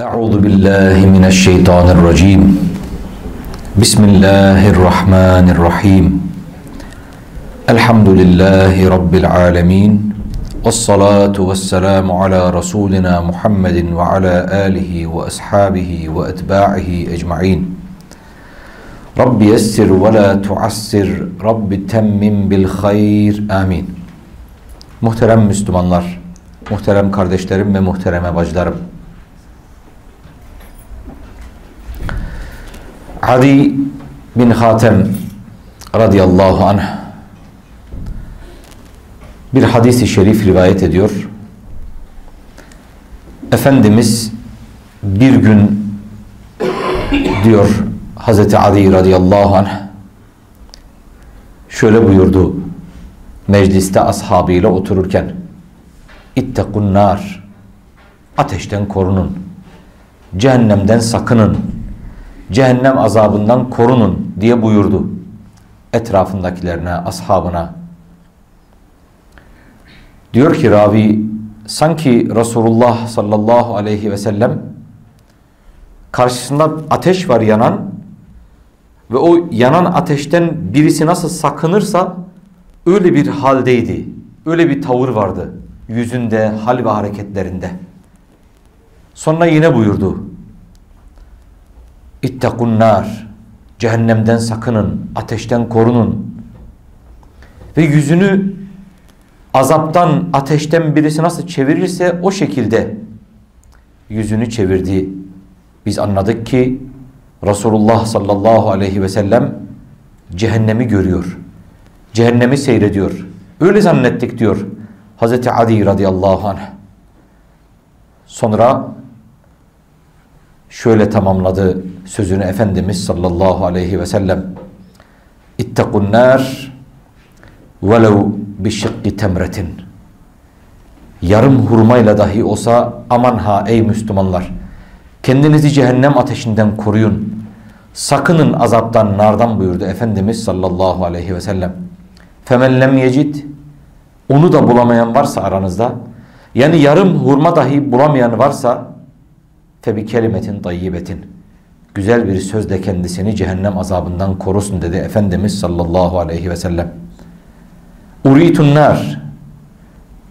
أعوذ بالله من الشيطان الرجيم بسم الله الرحمن الرحيم الحمد لله رب العالمين والصلاة والسلام على رسولنا محمد وعلى آله وأصحابه وأتباعه أجمعين رب يسر ولا تعسر رب تمم بالخير آمين Muhterem Müslümanlar, muhterem kardeşlerim ve muhtereme bacılarım. Adi bin Hatem radıyallahu anh bir hadisi şerif rivayet ediyor. Efendimiz bir gün diyor Hazreti Ali radıyallahu anh şöyle buyurdu mecliste ashabıyla otururken İttekun nar ateşten korunun cehennemden sakının cehennem azabından korunun diye buyurdu etrafındakilerine ashabına diyor ki ravi sanki Resulullah sallallahu aleyhi ve sellem karşısında ateş var yanan ve o yanan ateşten birisi nasıl sakınırsa öyle bir haldeydi. Öyle bir tavır vardı. Yüzünde, hal ve hareketlerinde. Sonra yine buyurdu. İttekun nar. Cehennemden sakının. Ateşten korunun. Ve yüzünü azaptan, ateşten birisi nasıl çevirirse o şekilde yüzünü çevirdi. Biz anladık ki Resulullah sallallahu aleyhi ve sellem cehennemi görüyor cehennemi seyrediyor. Öyle zannettik diyor Hazreti Adi radıyallahu anh. Sonra şöyle tamamladı sözünü Efendimiz sallallahu aleyhi ve sellem. İttekun nar velev bişikki temretin. Yarım hurmayla dahi olsa aman ha ey Müslümanlar. Kendinizi cehennem ateşinden koruyun. Sakının azaptan, nardan buyurdu Efendimiz sallallahu aleyhi ve sellem. Femen lem yecid onu da bulamayan varsa aranızda yani yarım hurma dahi bulamayan varsa febi kelimetin tayyibetin güzel bir sözle kendisini cehennem azabından korusun dedi Efendimiz sallallahu aleyhi ve sellem. Uritun nar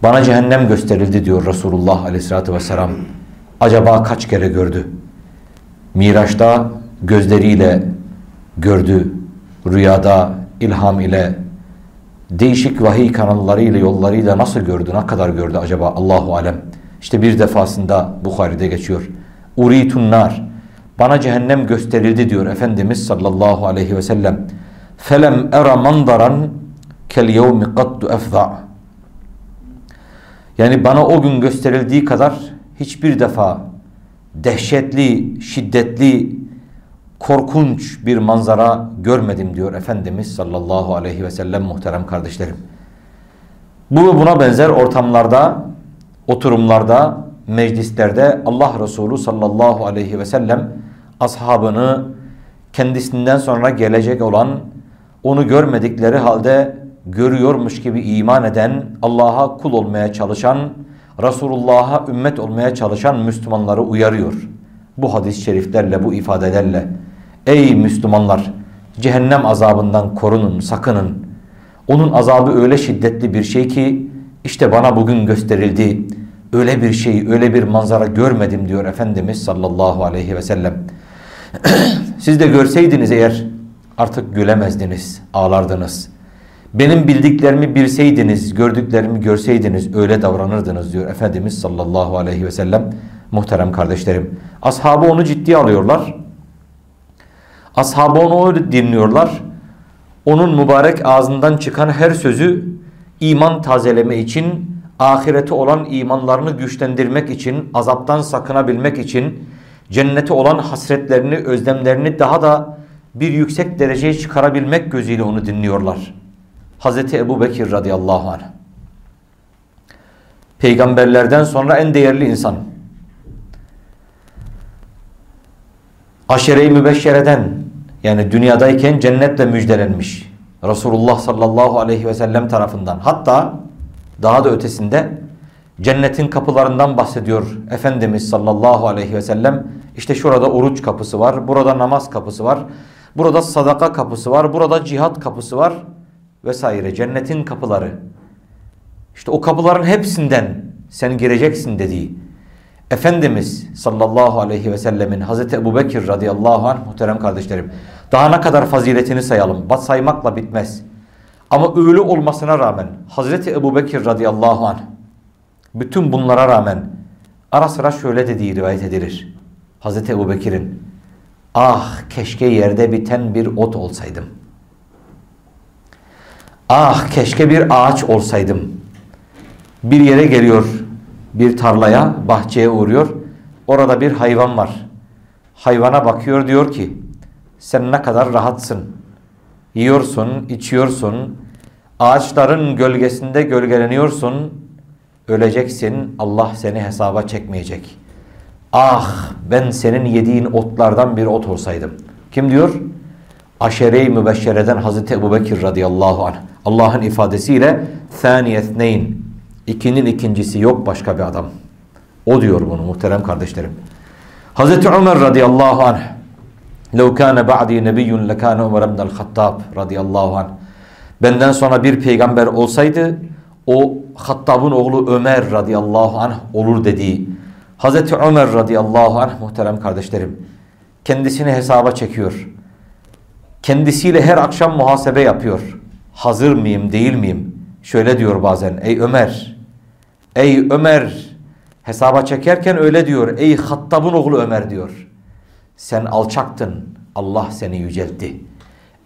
bana cehennem gösterildi diyor Resulullah aleyhissalatü vesselam. Acaba kaç kere gördü? Miraç'ta gözleriyle gördü. Rüyada ilham ile değişik vahiy kanallarıyla yollarıyla nasıl gördü, ne kadar gördü acaba Allahu alem. İşte bir defasında Bukhari'de geçiyor. Uritun nar. Bana cehennem gösterildi diyor Efendimiz sallallahu aleyhi ve sellem. Felem era mandaran kel yevmi qattu efza. Yani bana o gün gösterildiği kadar hiçbir defa dehşetli, şiddetli, korkunç bir manzara görmedim diyor Efendimiz sallallahu aleyhi ve sellem muhterem kardeşlerim. Bu ve buna benzer ortamlarda, oturumlarda, meclislerde Allah Resulü sallallahu aleyhi ve sellem ashabını kendisinden sonra gelecek olan, onu görmedikleri halde görüyormuş gibi iman eden, Allah'a kul olmaya çalışan, Resulullah'a ümmet olmaya çalışan Müslümanları uyarıyor. Bu hadis-i şeriflerle, bu ifadelerle. Ey Müslümanlar! Cehennem azabından korunun, sakının. Onun azabı öyle şiddetli bir şey ki işte bana bugün gösterildi. Öyle bir şey, öyle bir manzara görmedim diyor Efendimiz sallallahu aleyhi ve sellem. Siz de görseydiniz eğer artık gülemezdiniz, ağlardınız. Benim bildiklerimi bilseydiniz, gördüklerimi görseydiniz öyle davranırdınız diyor Efendimiz sallallahu aleyhi ve sellem. Muhterem kardeşlerim. Ashabı onu ciddiye alıyorlar. Ashabı onu dinliyorlar. Onun mübarek ağzından çıkan her sözü iman tazeleme için, ahirete olan imanlarını güçlendirmek için, azaptan sakınabilmek için, cennete olan hasretlerini, özlemlerini daha da bir yüksek dereceye çıkarabilmek gözüyle onu dinliyorlar. Hazreti Ebu Bekir radıyallahu anh. Peygamberlerden sonra en değerli insan. Aşere-i Mübeşşere'den yani dünyadayken cennetle müjdelenmiş. Resulullah sallallahu aleyhi ve sellem tarafından. Hatta daha da ötesinde Cennetin kapılarından bahsediyor Efendimiz sallallahu aleyhi ve sellem. İşte şurada oruç kapısı var, burada namaz kapısı var, burada sadaka kapısı var, burada cihat kapısı var vesaire. Cennetin kapıları. İşte o kapıların hepsinden sen gireceksin dediği Efendimiz sallallahu aleyhi ve sellemin Hazreti Ebu Bekir radıyallahu anh muhterem kardeşlerim daha ne kadar faziletini sayalım. Saymakla bitmez. Ama öyle olmasına rağmen Hazreti Ebu Bekir radıyallahu anh bütün bunlara rağmen ara sıra şöyle dediği rivayet edilir. Hazreti Ebu Bekir'in ah keşke yerde biten bir ot olsaydım. Ah keşke bir ağaç olsaydım. Bir yere geliyor bir tarlaya, bahçeye uğruyor. Orada bir hayvan var. Hayvana bakıyor diyor ki sen ne kadar rahatsın. Yiyorsun, içiyorsun. Ağaçların gölgesinde gölgeleniyorsun. Öleceksin. Allah seni hesaba çekmeyecek. Ah ben senin yediğin otlardan bir ot olsaydım. Kim diyor? Aşere-i Mübeşşere'den Hazreti Ebu Bekir radıyallahu anh. Allah'ın ifadesiyle ثَانِيَثْنَيْنِ İkinin ikincisi yok başka bir adam. O diyor bunu muhterem kardeşlerim. Hazreti Ömer radıyallahu anh لَوْ كَانَ بَعْدِي نَبِيٌّ لَكَانَ Ömer ibn el-Hattab radıyallahu anh Benden sonra bir peygamber olsaydı o Hattab'ın oğlu Ömer radıyallahu anh olur dediği Hazreti Ömer radıyallahu anh muhterem kardeşlerim kendisini hesaba çekiyor. Kendisiyle her akşam muhasebe yapıyor. Hazır mıyım değil miyim? Şöyle diyor bazen ey Ömer ey Ömer hesaba çekerken öyle diyor ey Hattab'ın oğlu Ömer diyor. Sen alçaktın Allah seni yüceltti.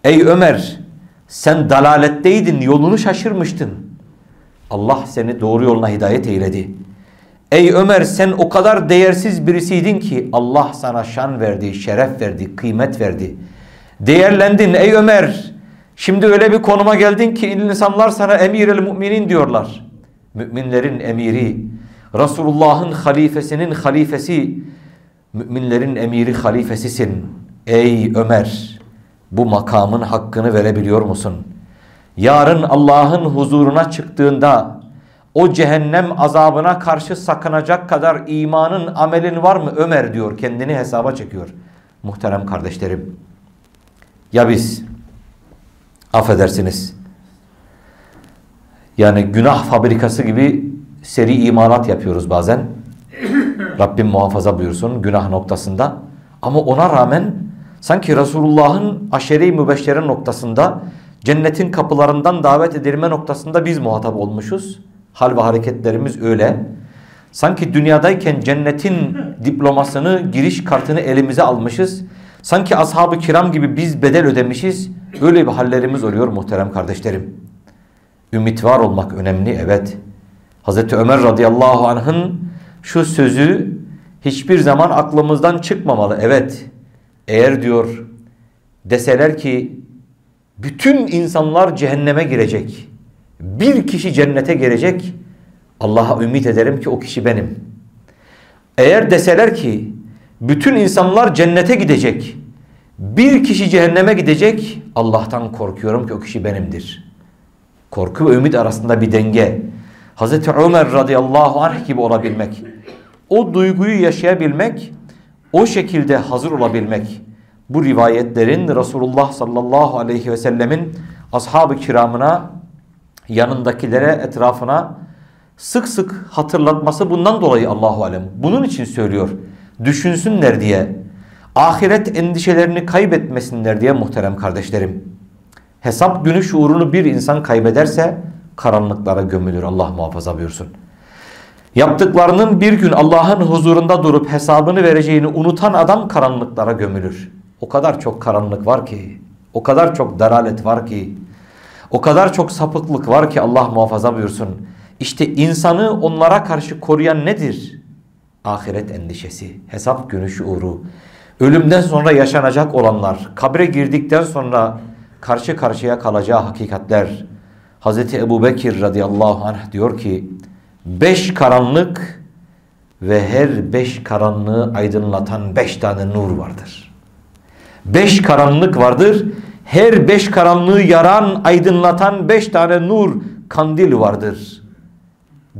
Ey Ömer sen dalaletteydin yolunu şaşırmıştın. Allah seni doğru yoluna hidayet eyledi. Ey Ömer sen o kadar değersiz birisiydin ki Allah sana şan verdi, şeref verdi, kıymet verdi. Değerlendin ey Ömer. Şimdi öyle bir konuma geldin ki insanlar sana emir-el müminin diyorlar. Müminlerin emiri, Resulullah'ın halifesinin halifesi, müminlerin emiri halifesisin. Ey Ömer bu makamın hakkını verebiliyor musun? Yarın Allah'ın huzuruna çıktığında o cehennem azabına karşı sakınacak kadar imanın, amelin var mı Ömer diyor. Kendini hesaba çekiyor. Muhterem kardeşlerim. Ya biz affedersiniz yani günah fabrikası gibi seri imanat yapıyoruz bazen. Rabbim muhafaza buyursun günah noktasında. Ama ona rağmen sanki Resulullah'ın aşere-i mübeşşere noktasında cennetin kapılarından davet edilme noktasında biz muhatap olmuşuz. Hal ve hareketlerimiz öyle. Sanki dünyadayken cennetin diplomasını, giriş kartını elimize almışız. Sanki ashab-ı kiram gibi biz bedel ödemişiz. Öyle bir hallerimiz oluyor muhterem kardeşlerim. Ümit var olmak önemli evet. Hazreti Ömer radıyallahu anh'ın şu sözü hiçbir zaman aklımızdan çıkmamalı. Evet eğer diyor deseler ki bütün insanlar cehenneme girecek. Bir kişi cennete girecek. Allah'a ümit ederim ki o kişi benim. Eğer deseler ki bütün insanlar cennete gidecek. Bir kişi cehenneme gidecek. Allah'tan korkuyorum ki o kişi benimdir. Korku ve ümit arasında bir denge. Hazreti Ömer radıyallahu anh gibi olabilmek. O duyguyu yaşayabilmek. O şekilde hazır olabilmek. Bu rivayetlerin Resulullah sallallahu aleyhi ve sellemin ashab-ı kiramına yanındakilere etrafına sık sık hatırlatması bundan dolayı Allahu alem. Bunun için söylüyor. Düşünsünler diye. Ahiret endişelerini kaybetmesinler diye muhterem kardeşlerim. Hesap günü şuurunu bir insan kaybederse karanlıklara gömülür. Allah muhafaza buyursun. Yaptıklarının bir gün Allah'ın huzurunda durup hesabını vereceğini unutan adam karanlıklara gömülür. O kadar çok karanlık var ki, o kadar çok daralet var ki, o kadar çok sapıklık var ki Allah muhafaza buyursun. İşte insanı onlara karşı koruyan nedir? Ahiret endişesi, hesap günü şuuru, ölümden sonra yaşanacak olanlar, kabre girdikten sonra karşı karşıya kalacağı hakikatler. Hazreti Ebu Bekir radıyallahu anh diyor ki, beş karanlık ve her beş karanlığı aydınlatan beş tane nur vardır. Beş karanlık vardır her beş karanlığı yaran, aydınlatan beş tane nur, kandil vardır.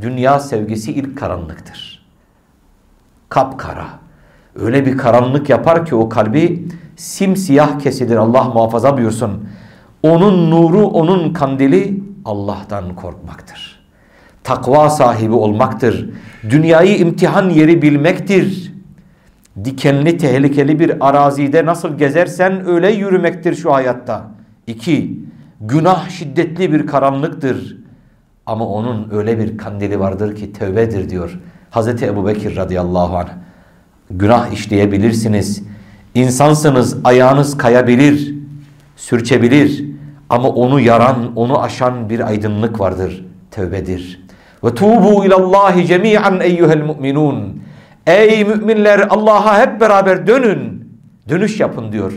dünya sevgisi ilk karanlıktır. Kapkara. Öyle bir karanlık yapar ki o kalbi simsiyah kesilir Allah muhafaza buyursun. Onun nuru, onun kandili Allah'tan korkmaktır. Takva sahibi olmaktır. Dünyayı imtihan yeri bilmektir. Dikenli tehlikeli bir arazide nasıl gezersen öyle yürümektir şu hayatta. İki, günah şiddetli bir karanlıktır. Ama onun öyle bir kandili vardır ki tövbedir diyor. Hazreti Ebu Bekir radıyallahu anh. Günah işleyebilirsiniz. İnsansınız ayağınız kayabilir, sürçebilir. Ama onu yaran, onu aşan bir aydınlık vardır. Tövbedir. Ve tubu ilallahi cemi'an eyyuhel mu'minun. Ey müminler Allah'a hep beraber dönün. Dönüş yapın diyor.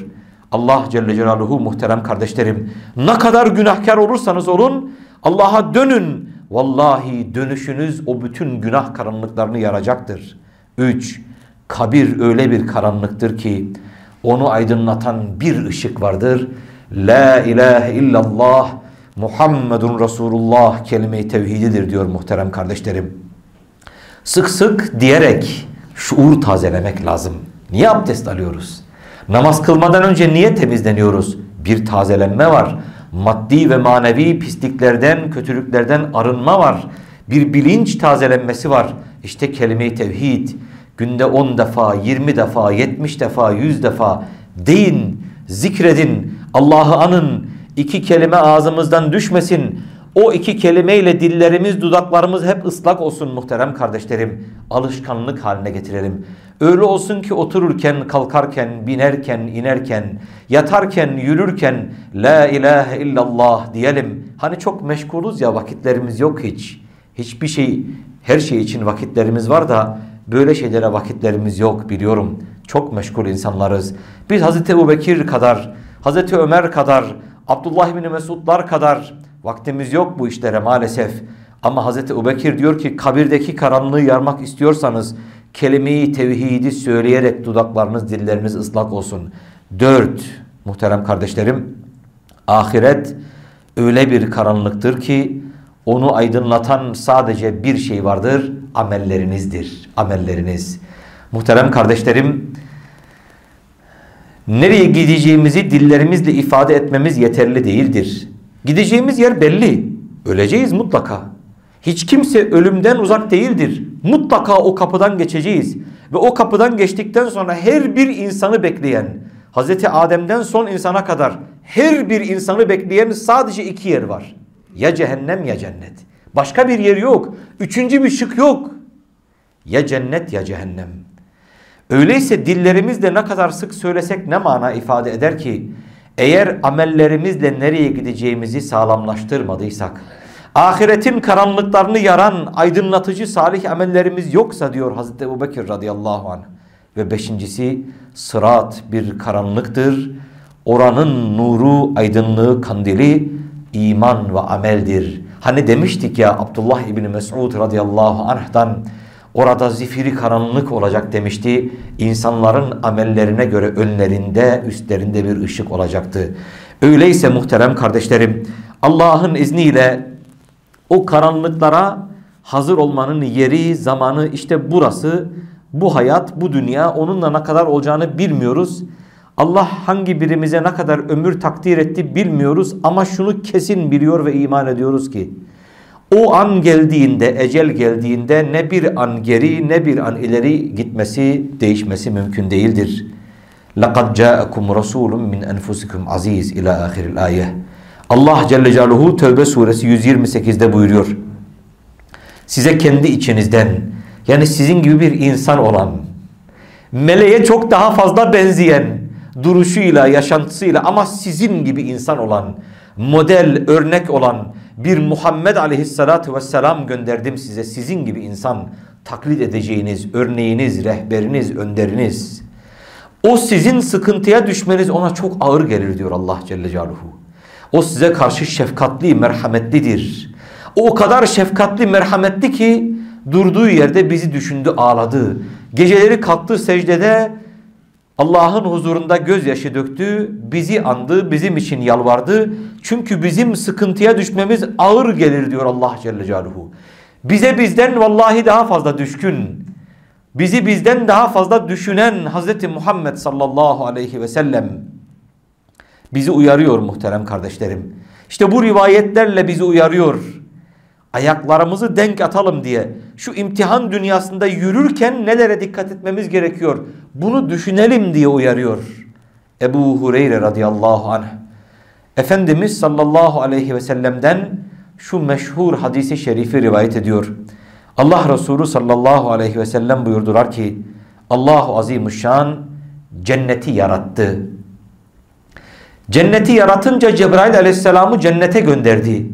Allah Celle Celaluhu muhterem kardeşlerim. Ne kadar günahkar olursanız olun Allah'a dönün. Vallahi dönüşünüz o bütün günah karanlıklarını yaracaktır. 3. Kabir öyle bir karanlıktır ki onu aydınlatan bir ışık vardır. La ilahe illallah Muhammedun Resulullah kelime-i tevhididir diyor muhterem kardeşlerim. Sık sık diyerek şuur tazelemek lazım. Niye abdest alıyoruz? Namaz kılmadan önce niye temizleniyoruz? Bir tazelenme var. Maddi ve manevi pisliklerden, kötülüklerden arınma var. Bir bilinç tazelenmesi var. İşte kelime-i tevhid. Günde 10 defa, 20 defa, 70 defa, 100 defa deyin, zikredin, Allah'ı anın. İki kelime ağzımızdan düşmesin. O iki kelimeyle dillerimiz, dudaklarımız hep ıslak olsun muhterem kardeşlerim. Alışkanlık haline getirelim. Öyle olsun ki otururken, kalkarken, binerken, inerken, yatarken, yürürken La ilahe illallah diyelim. Hani çok meşguluz ya vakitlerimiz yok hiç. Hiçbir şey, her şey için vakitlerimiz var da böyle şeylere vakitlerimiz yok biliyorum. Çok meşgul insanlarız. Biz Hazreti Ebu Bekir kadar, Hazreti Ömer kadar, Abdullah bin Mesudlar kadar vaktimiz yok bu işlere maalesef. Ama Hazreti Ebubekir diyor ki kabirdeki karanlığı yarmak istiyorsanız kelimeyi tevhidi söyleyerek dudaklarınız dilleriniz ıslak olsun. Dört muhterem kardeşlerim ahiret öyle bir karanlıktır ki onu aydınlatan sadece bir şey vardır amellerinizdir. Amelleriniz. Muhterem kardeşlerim nereye gideceğimizi dillerimizle ifade etmemiz yeterli değildir. Gideceğimiz yer belli. Öleceğiz mutlaka. Hiç kimse ölümden uzak değildir. Mutlaka o kapıdan geçeceğiz. Ve o kapıdan geçtikten sonra her bir insanı bekleyen, Hazreti Adem'den son insana kadar her bir insanı bekleyen sadece iki yer var. Ya cehennem ya cennet. Başka bir yer yok. Üçüncü bir şık yok. Ya cennet ya cehennem. Öyleyse dillerimizle ne kadar sık söylesek ne mana ifade eder ki eğer amellerimizle nereye gideceğimizi sağlamlaştırmadıysak ahiretin karanlıklarını yaran aydınlatıcı salih amellerimiz yoksa diyor Hazreti Ebu Bekir radıyallahu anh. Ve beşincisi sırat bir karanlıktır. Oranın nuru, aydınlığı, kandili iman ve ameldir. Hani demiştik ya Abdullah İbni Mesud radıyallahu anh'dan orada zifiri karanlık olacak demişti. İnsanların amellerine göre önlerinde, üstlerinde bir ışık olacaktı. Öyleyse muhterem kardeşlerim Allah'ın izniyle o karanlıklara hazır olmanın yeri, zamanı işte burası. Bu hayat, bu dünya onunla ne kadar olacağını bilmiyoruz. Allah hangi birimize ne kadar ömür takdir etti bilmiyoruz ama şunu kesin biliyor ve iman ediyoruz ki o an geldiğinde, ecel geldiğinde ne bir an geri ne bir an ileri gitmesi, değişmesi mümkün değildir. لَقَدْ جَاءَكُمْ رَسُولٌ مِنْ أَنْفُسِكُمْ aziz ila ahiril ayet. Allah Celle Celaluhu Tövbe suresi 128'de buyuruyor. Size kendi içinizden yani sizin gibi bir insan olan meleğe çok daha fazla benzeyen duruşuyla, yaşantısıyla ama sizin gibi insan olan, model, örnek olan bir Muhammed aleyhissalatu vesselam gönderdim size. Sizin gibi insan taklit edeceğiniz, örneğiniz, rehberiniz, önderiniz. O sizin sıkıntıya düşmeniz ona çok ağır gelir diyor Allah Celle Celaluhu. O size karşı şefkatli, merhametlidir. O kadar şefkatli, merhametli ki durduğu yerde bizi düşündü, ağladı. Geceleri kalktı secdede Allah'ın huzurunda gözyaşı döktü, bizi andı, bizim için yalvardı. Çünkü bizim sıkıntıya düşmemiz ağır gelir diyor Allah Celle Celaluhu. Bize bizden vallahi daha fazla düşkün. Bizi bizden daha fazla düşünen Hz. Muhammed sallallahu aleyhi ve sellem bizi uyarıyor muhterem kardeşlerim. İşte bu rivayetlerle bizi uyarıyor. Ayaklarımızı denk atalım diye şu imtihan dünyasında yürürken nelere dikkat etmemiz gerekiyor? Bunu düşünelim diye uyarıyor. Ebu Hureyre radıyallahu anh. Efendimiz sallallahu aleyhi ve sellem'den şu meşhur hadisi şerifi rivayet ediyor. Allah Resulü sallallahu aleyhi ve sellem buyurdular ki Allahu Azimuşşan cenneti yarattı. Cenneti yaratınca Cebrail aleyhisselamı cennete gönderdi.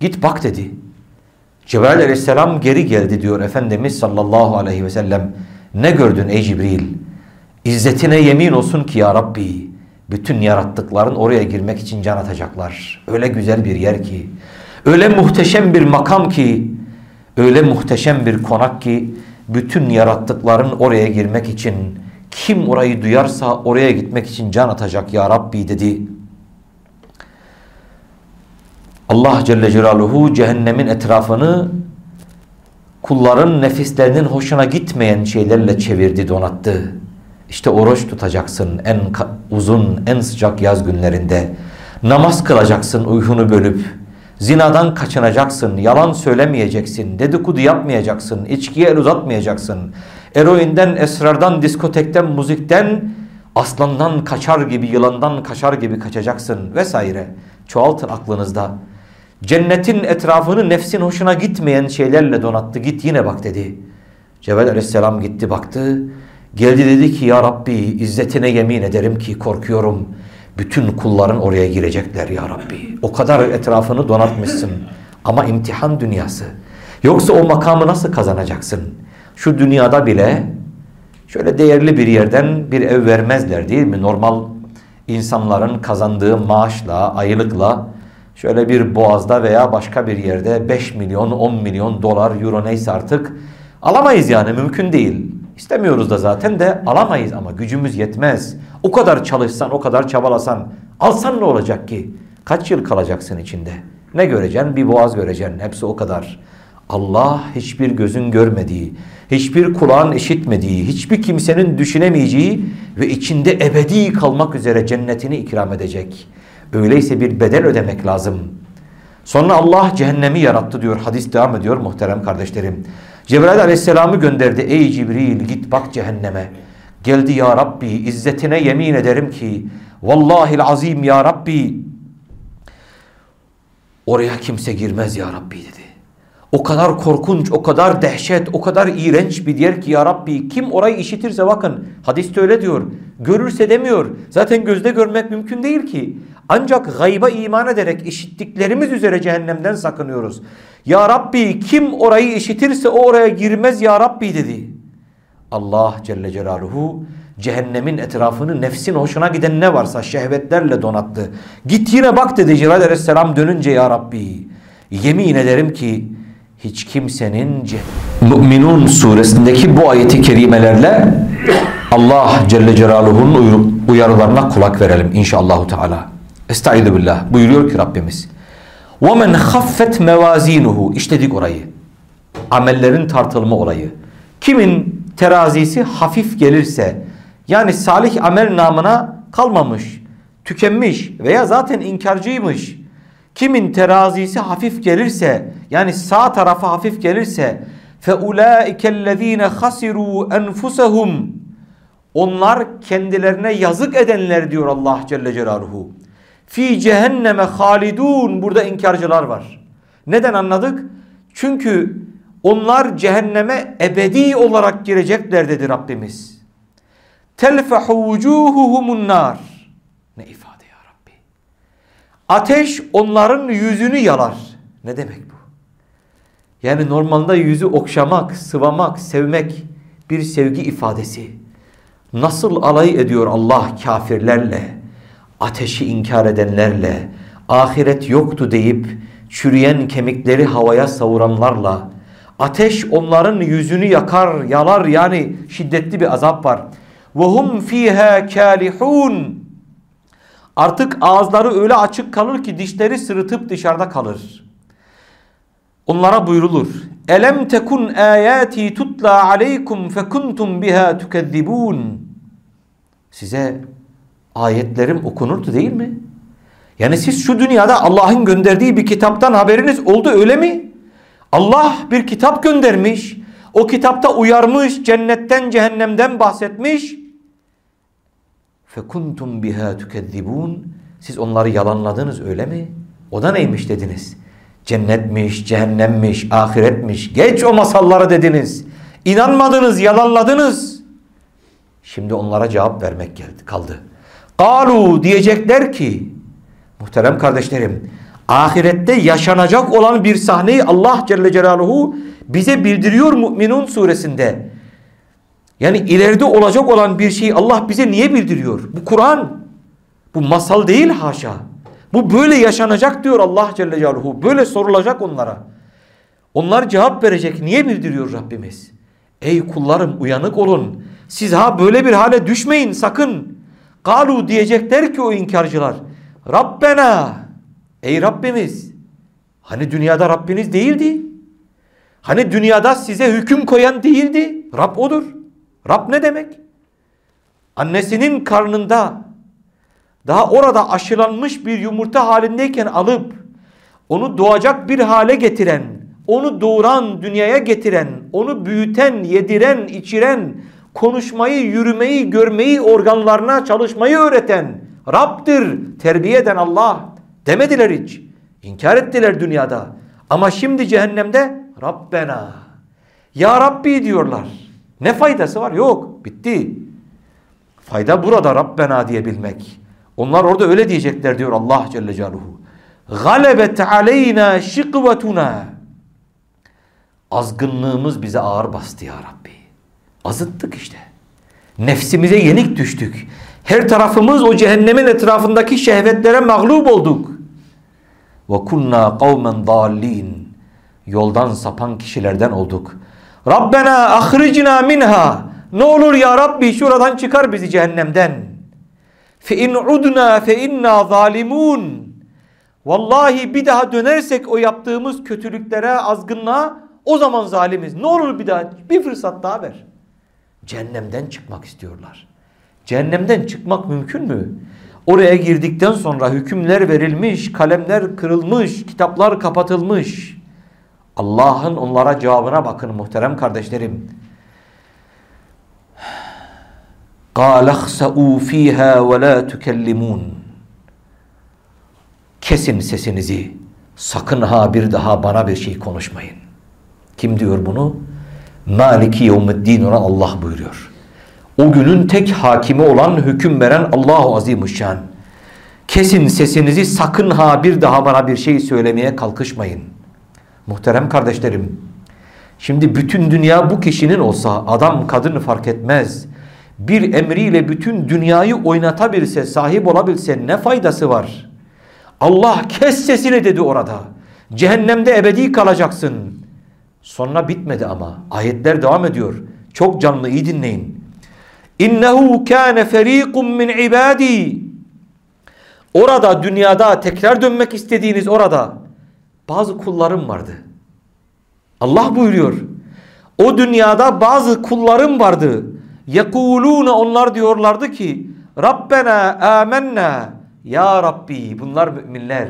Git bak dedi. Cebrail aleyhisselam geri geldi diyor Efendimiz sallallahu aleyhi ve sellem. Ne gördün ey Cibril? İzzetine yemin olsun ki ya Rabbi bütün yarattıkların oraya girmek için can atacaklar. Öyle güzel bir yer ki, öyle muhteşem bir makam ki, öyle muhteşem bir konak ki bütün yarattıkların oraya girmek için kim orayı duyarsa oraya gitmek için can atacak ya Rabbi dedi. Allah Celle Celaluhu cehennemin etrafını kulların nefislerinin hoşuna gitmeyen şeylerle çevirdi, donattı. İşte oruç tutacaksın en uzun, en sıcak yaz günlerinde. Namaz kılacaksın uykunu bölüp. Zinadan kaçınacaksın, yalan söylemeyeceksin, dedikodu yapmayacaksın, içkiye el uzatmayacaksın. Eroinden, esrardan, diskotekten, müzikten, aslandan kaçar gibi, yılandan kaçar gibi kaçacaksın vesaire. Çoğaltın aklınızda. Cennetin etrafını nefsin hoşuna gitmeyen şeylerle donattı. Git yine bak dedi. Cebrail aleyhisselam gitti baktı. Geldi dedi ki ya Rabbi izzetine yemin ederim ki korkuyorum. Bütün kulların oraya girecekler ya Rabbi. O kadar etrafını donatmışsın. Ama imtihan dünyası. Yoksa o makamı nasıl kazanacaksın? Şu dünyada bile şöyle değerli bir yerden bir ev vermezler değil mi? Normal insanların kazandığı maaşla, aylıkla şöyle bir boğazda veya başka bir yerde 5 milyon, 10 milyon dolar, euro neyse artık alamayız yani mümkün değil. İstemiyoruz da zaten de alamayız ama gücümüz yetmez. O kadar çalışsan, o kadar çabalasan alsan ne olacak ki? Kaç yıl kalacaksın içinde? Ne göreceksin? Bir boğaz göreceksin. Hepsi o kadar. Allah hiçbir gözün görmediği, hiçbir kulağın işitmediği, hiçbir kimsenin düşünemeyeceği ve içinde ebedi kalmak üzere cennetini ikram edecek. Öyleyse bir bedel ödemek lazım. Sonra Allah cehennemi yarattı diyor. Hadis devam ediyor muhterem kardeşlerim. Cebrail aleyhisselamı gönderdi. Ey Cibril git bak cehenneme. Geldi ya Rabbi izzetine yemin ederim ki vallahi azim ya Rabbi oraya kimse girmez ya Rabbi dedi. O kadar korkunç, o kadar dehşet, o kadar iğrenç bir yer ki ya Rabbi kim orayı işitirse bakın hadiste öyle diyor. Görürse demiyor. Zaten gözde görmek mümkün değil ki. Ancak gayba iman ederek işittiklerimiz üzere cehennemden sakınıyoruz. Ya Rabbi kim orayı işitirse o oraya girmez ya Rabbi dedi. Allah Celle Celaluhu cehennemin etrafını nefsin hoşuna giden ne varsa şehvetlerle donattı. Git yine bak dedi Cebrail Aleyhisselam dönünce ya Rabbi. Yemin ederim ki hiç kimsenin Müminun suresindeki bu ayeti kerimelerle Allah Celle Celaluhu'nun uyarılarına kulak verelim inşallahu teala. Estaizu billah. Buyuruyor ki Rabbimiz. وَمَنْ خَفَّتْ مَوَازِينُهُ İşledik orayı. Amellerin tartılma olayı. Kimin terazisi hafif gelirse yani salih amel namına kalmamış, tükenmiş veya zaten inkarcıymış. Kimin terazisi hafif gelirse yani sağ tarafa hafif gelirse فَاُولَٰئِكَ الَّذ۪ينَ خَسِرُوا أَنْفُسَهُمْ Onlar kendilerine yazık edenler diyor Allah Celle Celaluhu. Fi cehenneme halidun. Burada inkarcılar var. Neden anladık? Çünkü onlar cehenneme ebedi olarak girecekler dedi Rabbimiz. Telfehu vucuhuhumun nar. Ne ifade ya Rabbi. Ateş onların yüzünü yalar. Ne demek bu? Yani normalde yüzü okşamak, sıvamak, sevmek bir sevgi ifadesi. Nasıl alay ediyor Allah kafirlerle? ateşi inkar edenlerle, ahiret yoktu deyip çürüyen kemikleri havaya savuranlarla, ateş onların yüzünü yakar, yalar yani şiddetli bir azap var. وَهُمْ ف۪يهَا كَالِحُونَ Artık ağızları öyle açık kalır ki dişleri sırıtıp dışarıda kalır. Onlara buyrulur. Elem tekun ayati tutla aleykum fekuntum biha tukezzibun. Size ayetlerim okunurdu değil mi? Yani siz şu dünyada Allah'ın gönderdiği bir kitaptan haberiniz oldu öyle mi? Allah bir kitap göndermiş. O kitapta uyarmış, cennetten, cehennemden bahsetmiş. Fekuntum biha tukezzibun. Siz onları yalanladınız öyle mi? O da neymiş dediniz? Cennetmiş, cehennemmiş, ahiretmiş. Geç o masallara dediniz. İnanmadınız, yalanladınız. Şimdi onlara cevap vermek geldi, kaldı. Kalu diyecekler ki muhterem kardeşlerim ahirette yaşanacak olan bir sahneyi Allah Celle Celaluhu bize bildiriyor Müminun suresinde. Yani ileride olacak olan bir şeyi Allah bize niye bildiriyor? Bu Kur'an. Bu masal değil haşa. Bu böyle yaşanacak diyor Allah Celle Celaluhu. Böyle sorulacak onlara. Onlar cevap verecek. Niye bildiriyor Rabbimiz? Ey kullarım uyanık olun. Siz ha böyle bir hale düşmeyin sakın. Galu diyecekler ki o inkarcılar. Rabbena. Ey Rabbimiz. Hani dünyada Rabbiniz değildi? Hani dünyada size hüküm koyan değildi? Rab odur. Rab ne demek? Annesinin karnında daha orada aşılanmış bir yumurta halindeyken alıp onu doğacak bir hale getiren, onu doğuran, dünyaya getiren, onu büyüten, yediren, içiren, konuşmayı, yürümeyi, görmeyi, organlarına çalışmayı öğreten Rab'dir, terbiye eden Allah demediler hiç. İnkar ettiler dünyada. Ama şimdi cehennemde Rabbena. Ya Rabbi diyorlar. Ne faydası var? Yok. Bitti. Fayda burada Rabbena diyebilmek. Onlar orada öyle diyecekler diyor Allah Celle Celaluhu. Galebet aleyna şıkvetuna. Azgınlığımız bize ağır bastı ya Rabbi. Azıttık işte. Nefsimize yenik düştük. Her tarafımız o cehennemin etrafındaki şehvetlere mağlup olduk. Ve kunna kavmen dallin. Yoldan sapan kişilerden olduk. Rabbena ahricna minha. Ne olur ya Rabbi şuradan çıkar bizi cehennemden. Fe in udna fe inna zalimun. Vallahi bir daha dönersek o yaptığımız kötülüklere, azgınlığa o zaman zalimiz. Ne olur bir daha bir fırsat daha ver. Cehennemden çıkmak istiyorlar. Cehennemden çıkmak mümkün mü? Oraya girdikten sonra hükümler verilmiş, kalemler kırılmış, kitaplar kapatılmış. Allah'ın onlara cevabına bakın muhterem kardeşlerim. قَالَ اَخْسَعُوا ف۪يهَا وَلَا تُكَلِّمُونَ Kesin sesinizi. Sakın ha bir daha bana bir şey konuşmayın. Kim diyor bunu? Maliki yevmiddin olan Allah buyuruyor. O günün tek hakimi olan hüküm veren Allahu Azimuşşan. Kesin sesinizi sakın ha bir daha bana bir şey söylemeye kalkışmayın. Muhterem kardeşlerim. Şimdi bütün dünya bu kişinin olsa adam kadın fark etmez. Bir emriyle bütün dünyayı oynatabilse, sahip olabilse ne faydası var? Allah kes sesini dedi orada. Cehennemde ebedi kalacaksın. Sonra bitmedi ama. Ayetler devam ediyor. Çok canlı iyi dinleyin. İnnehu kâne ferîkum min ibâdî. Orada dünyada tekrar dönmek istediğiniz orada bazı kullarım vardı. Allah buyuruyor. O dünyada bazı kullarım vardı. Yekulûne onlar diyorlardı ki Rabbena amennâ Ya Rabbi bunlar müminler.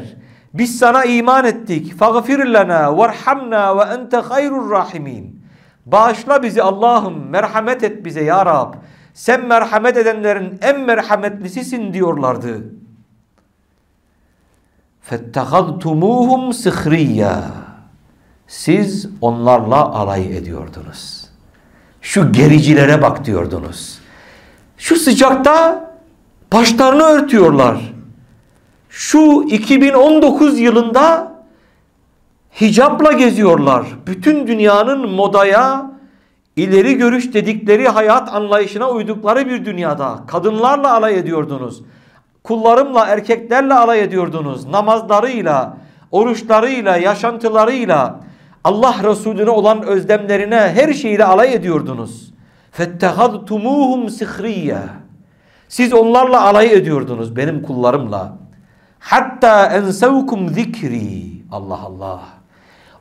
Biz sana iman ettik. Fagfir lana verhamna ve ente hayrur rahimin. Bağışla bizi Allah'ım merhamet et bize ya Rab. Sen merhamet edenlerin en merhametlisisin diyorlardı. Fettehadtumuhum sıhriyya. Siz onlarla alay ediyordunuz. Şu gericilere bak diyordunuz. Şu sıcakta başlarını örtüyorlar şu 2019 yılında hicapla geziyorlar. Bütün dünyanın modaya ileri görüş dedikleri hayat anlayışına uydukları bir dünyada kadınlarla alay ediyordunuz. Kullarımla erkeklerle alay ediyordunuz. Namazlarıyla, oruçlarıyla, yaşantılarıyla Allah Resulüne olan özlemlerine her şeyle alay ediyordunuz. Fettehadtumuhum sihriye. Siz onlarla alay ediyordunuz benim kullarımla. Hatta ensevkum zikri. Allah Allah.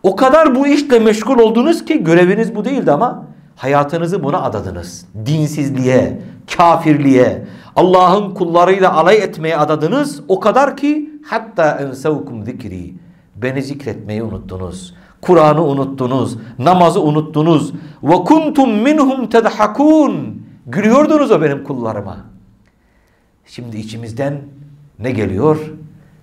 O kadar bu işle meşgul oldunuz ki göreviniz bu değildi ama hayatınızı buna adadınız. Dinsizliğe, kafirliğe, Allah'ın kullarıyla alay etmeye adadınız. O kadar ki hatta ensevkum zikri. Beni zikretmeyi unuttunuz. Kur'an'ı unuttunuz. Namazı unuttunuz. Ve kuntum minhum tedhakun. Gülüyordunuz o benim kullarıma. Şimdi içimizden ne geliyor?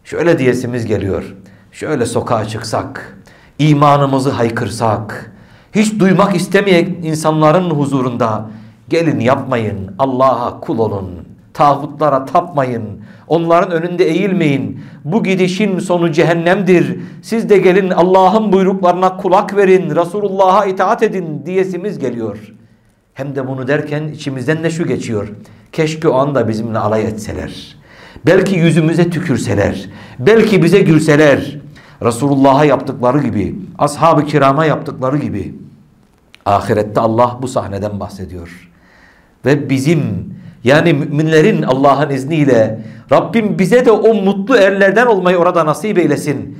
Şöyle diyesimiz geliyor. Şöyle sokağa çıksak, imanımızı haykırsak, hiç duymak istemeyen insanların huzurunda gelin yapmayın, Allah'a kul olun, tağutlara tapmayın, onların önünde eğilmeyin, bu gidişin sonu cehennemdir, siz de gelin Allah'ın buyruklarına kulak verin, Resulullah'a itaat edin diyesimiz geliyor. Hem de bunu derken içimizden de şu geçiyor, keşke o anda bizimle alay etseler, belki yüzümüze tükürseler, belki bize gülseler, Resulullah'a yaptıkları gibi, ashab-ı kirama yaptıkları gibi. Ahirette Allah bu sahneden bahsediyor. Ve bizim yani müminlerin Allah'ın izniyle Rabbim bize de o mutlu erlerden olmayı orada nasip eylesin.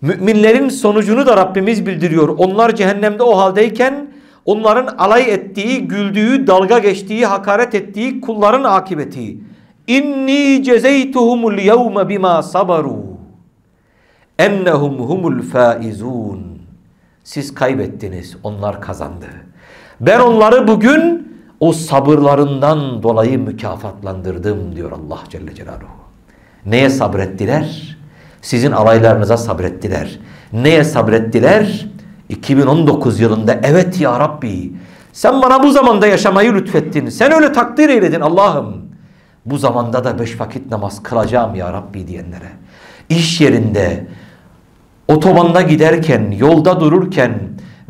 Müminlerin sonucunu da Rabbimiz bildiriyor. Onlar cehennemde o haldeyken onların alay ettiği, güldüğü, dalga geçtiği, hakaret ettiği kulların akıbeti. İnni cezeytuhumul yevme bima sabaru ennehum humul faizun. Siz kaybettiniz, onlar kazandı. Ben onları bugün o sabırlarından dolayı mükafatlandırdım diyor Allah Celle Celaluhu. Neye sabrettiler? Sizin alaylarınıza sabrettiler. Neye sabrettiler? 2019 yılında evet ya Rabbi sen bana bu zamanda yaşamayı lütfettin. Sen öyle takdir eyledin Allah'ım. Bu zamanda da beş vakit namaz kılacağım ya Rabbi diyenlere. İş yerinde, otobanda giderken, yolda dururken